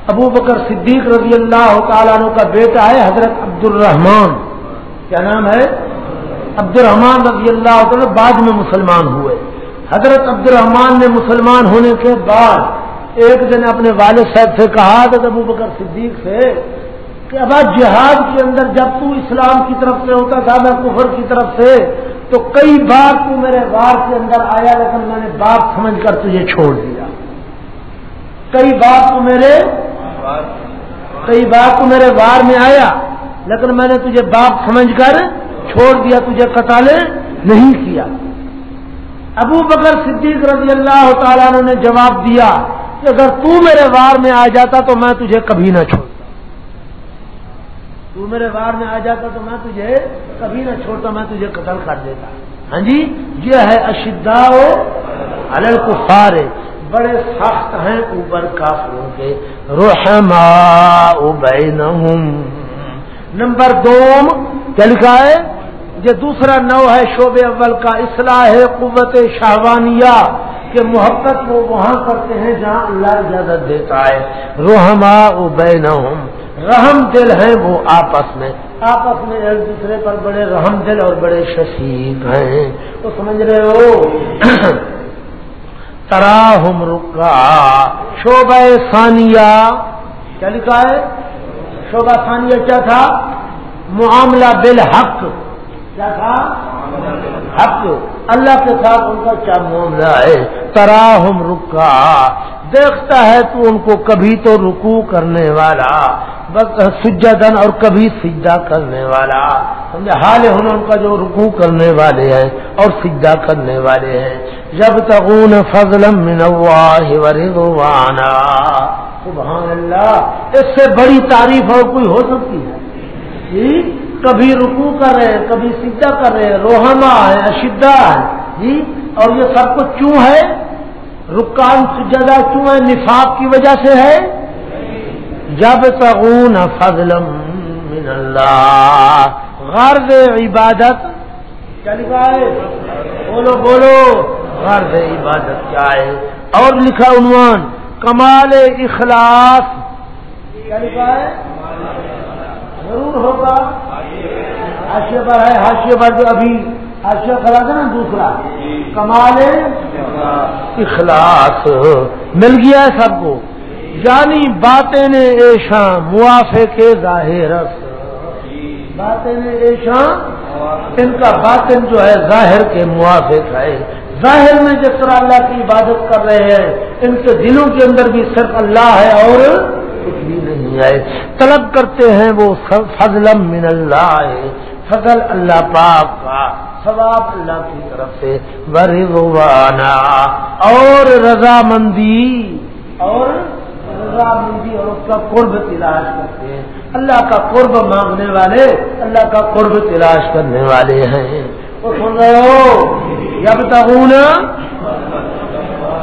ابو بکر صدیق رضی اللہ تعالیٰ عنہ کا بیٹا ہے حضرت عبد الرحمان کیا نام ہے؟ عبد الرحمان رضی اللہ تعالیٰ بعد میں مسلمان ہوئے۔ حضرت عبد الرحمان نے مسلمان ہونے کے بعد ایک دن اپنے والد صاحب سے کہا، حضرت ابو بکر صدیق سے کہ اب جہاد کے اندر جب تو اسلام کی طرف سے ہوتا تھا، میں کفر کی طرف سے تو کئی بار تو میرے وار کے اندر آیا، لیکن میں نے باپ سمجھ کر تجھے چھوڑ دیا۔ کئی بار تو میرے کئی بار تو میرے وار میں آیا، لیکن میں نے تجھے باپ سمجھ کر چھوڑ دیا، تجھے قتال نہیں کیا۔ ابو بکر صدیق رضی اللہ تعالیٰ نے جواب دیا کہ اگر تو میرے وار میں آ جاتا تو میں تجھے کبھی نہ چھوڑتا۔ تو میرے وار میں آ جاتا تو میں تجھے کبھی نہ چھوڑتا، میں تجھے قتل کر دیتا۔ ہاں جی؟ یہ ہے اشدا الل کفار بڑے سخت ہیں اوپر کافروں کے۔ روحما بینہم۔ نمبر دو، کیا لکھا ہے؟ یہ دوسرا نو ہے شعب اول کا اصلاح قوت شاہوانیہ، کہ محبت وہ وہاں کرتے ہیں جہاں اللہ اجازت دیتا ہے۔ روحما بین رحم دل ہیں وہ آپس میں۔ آپس میں ایک دوسرے پر بڑے رحم دل اور بڑے شفیق ہیں۔ تو سمجھ رہے ہو؟ تراہم رکا شعبہ ثانیہ۔ کیا لکھا ہے؟ شعبہ ثانیہ کیا تھا؟ معاملہ بالحق۔ کیا تھا حق اللہ کے ساتھ ان کا کیا معاملہ ہے؟ تراہم رکا۔ دیکھتا ہے تو ان کو کبھی تو رکو کرنے والا سجدن اور کبھی سجدہ کرنے والا۔ سمجھا حال ان کا جو رکو کرنے والے ہیں اور سجدہ کرنے والے ہیں۔ جب تک فضل من اللہ ورضوانا سبحان اللہ، اس سے بڑی تعریف اور کوئی ہو سکتی ہے؟ جی؟ کبھی رکو کر رہے ہیں، کبھی سجدہ کر رہے ہیں روحما ہے اشدا ہے جی؟ اور یہ سب کچھ کیوں ہے؟ رکان سجدہ کیوں ہے؟ نفاق کی وجہ سے ہے؟ جب تغون فضلم من اللہ۔ غرض عبادت۔ کیا لکھا ہے بولو بولو۔ غرض عبادت کیا ہے؟ اور لکھا عنوان، کمال اخلاص۔ کیا لکھا ہے ضرور ہوگا۔ حاشیے پر ہے حاشیے پر جو ابھی حاشیہ کھڑا تھا نا دوسرا۔ کمال اخلاص۔ مل گیا ہے سب کو۔ یعنی باتیں نے ایشا موافع کے ظاہر۔ باتیں نے ایشا ان کا باطن جو ہے ظاہر کے موافق ہے۔ ظاہر میں جس طرح اللہ کی عبادت کر رہے ہیں، ان کے دلوں کے اندر بھی صرف اللہ ہے اور کچھ طلب کرتے ہیں وہ فضل من اللہ، فضل اللہ پاک کا، ثواب اللہ کی طرف سے۔ ورضوانا، اور رضامندی اور رضامندی، اور اس کا قرب تلاش کرتے ہیں۔ اللہ کا قرب مانگنے والے، اللہ کا قرب تلاش کرنے والے ہیں۔ وہ سن رہے ہو؟ جب تک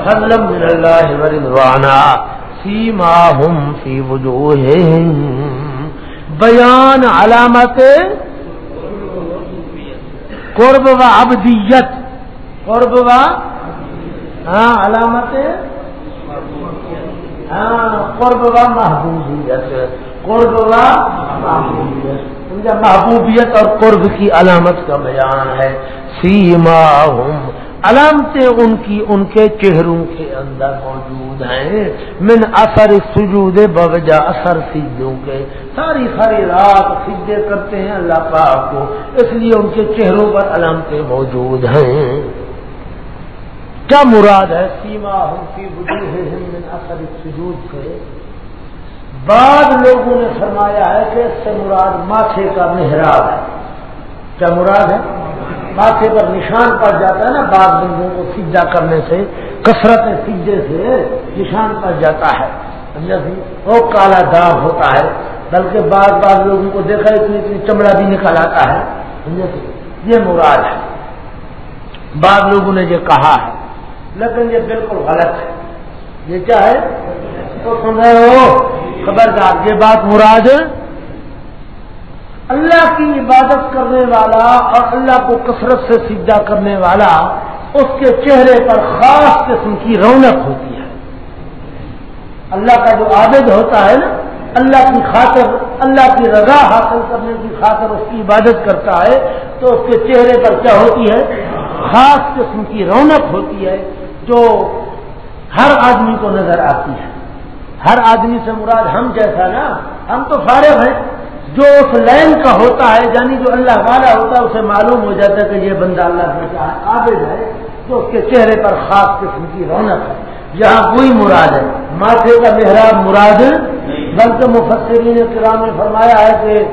فضلم من اللہ ورضوانا۔ سیما ہم فی وجوہہم۔ بیان علامت قرب و عبدیت قرب و ہاں علامت ہاں قرب و محبوبیت۔ قرب و محبوبیت۔ محبوبیت اور قرب کی علامت کا بیان ہے۔ سیما ہوں علامتیں ان کی ان کے چہروں کے اندر موجود ہیں۔ من اثر سجود بوجہ اثر سجدوں کے۔ ساری ساری رات سجدے کرتے ہیں اللہ پاک کو۔ اس لیے ان کے چہروں پر علامتیں موجود ہیں۔ کیا مراد ہے؟ سیما ہوں کی وجوہ من اثر سجود سے۔ بعد لوگوں نے فرمایا ہے کہ اس سے مراد ماتھے کا محراب ہے۔ کیا مراد ہے؟ ماتھے پر نشان پڑ جاتا ہے نا، بعض بندوں کو سیدھا کرنے سے، کثرت سیدھے سے نشان پڑ جاتا ہے۔ وہ کالا داغ ہوتا ہے۔ بلکہ بعض بعض لوگوں کو دیکھا اتنی اتنی چمڑا بھی نکل آتا ہے۔ یہ مراد ہے۔ بعض لوگوں نے یہ کہا ہے۔ لیکن یہ بالکل غلط ہے۔ یہ کیا ہے؟ تو سن رہے ہو؟ خبردار، یہ بات مراد اللہ کی عبادت کرنے والا اور اللہ کو کثرت سے سیدھا کرنے والا اس کے چہرے پر خاص قسم کی رونق ہوتی ہے۔ اللہ کا جو عابد ہوتا ہے نا، اللہ کی خاطر، اللہ کی رضا حاصل کرنے کی خاطر اس کی عبادت کرتا ہے، تو اس کے چہرے پر کیا ہوتی ہے؟ خاص قسم کی رونق ہوتی ہے جو ہر آدمی کو نظر آتی ہے۔ ہر آدمی سے مراد ہم جیسا نا، ہم تو فارغ ہیں۔ جو اس لین کا ہوتا ہے یعنی جو اللہ والا ہوتا ہے، اسے معلوم ہو جاتا ہے کہ یہ بندہ اللہ کا عابد ہے، تو اس کے چہرے پر خاص قسم کی رونق ہے۔ یہاں کوئی مراد ہے۔ ماتھے کا محراب مراد بلکہ مفسرین کرام نے فرمایا ہے کہ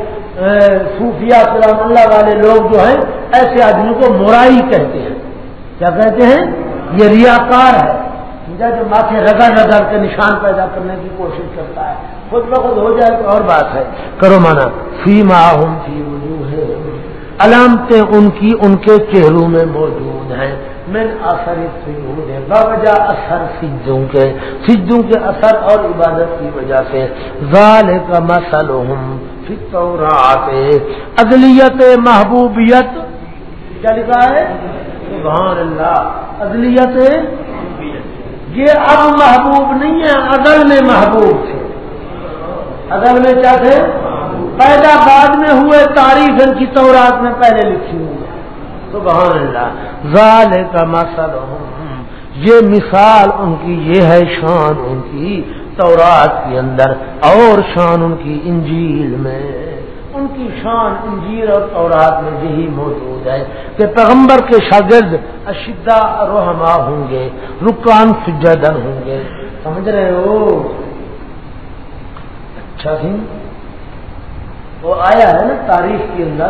صوفیہ سلام اللہ والے لوگ جو ہیں، ایسے آدمی کو مورائی کہتے ہیں۔ کیا کہتے ہیں؟ یہ ریاکار ہے۔ جو ماتھے رگڑ رگڑ کے نشان پیدا کرنے کی کوشش کرتا ہے۔ خود بخود ہو جائے تو اور بات ہے۔ کرو مانا، فی ماہم فی ہے علامتیں ان کی ان کے چہروں میں موجود ہیں۔ من اثر سجود ہے باوجہ اثر سجدوں کے۔ سجدوں کے اثر اور عبادت کی وجہ سے۔ ظال کا مسل آتے اگلیت محبوبیت۔ کیا لکھا ہے؟ سبحان اللہ۔ اگلیت یہ اب محبوب نہیں ہے اگل میں محبوب تھے۔ اگر میں کیا تھے؟ پیدا بعد میں ہوئے تاریخ ان کی تورات میں پہلے لکھی ہوئی تو بہان اللہ۔ ظال کا مسل یہ مثال ان کی، یہ ہے شان ان کی تورات کے اندر اور شان ان کی انجیل میں۔ ان کی شان انجیر اور تورات میں یہی موجود ہے کہ پیغمبر کے شاگرد اشدہ رحما ہوں گے، رکان سجدن ہوں گے۔ سمجھ رہے ہو؟ اچھا جی۔ وہ آیا ہے نا تاریخ کے اندر۔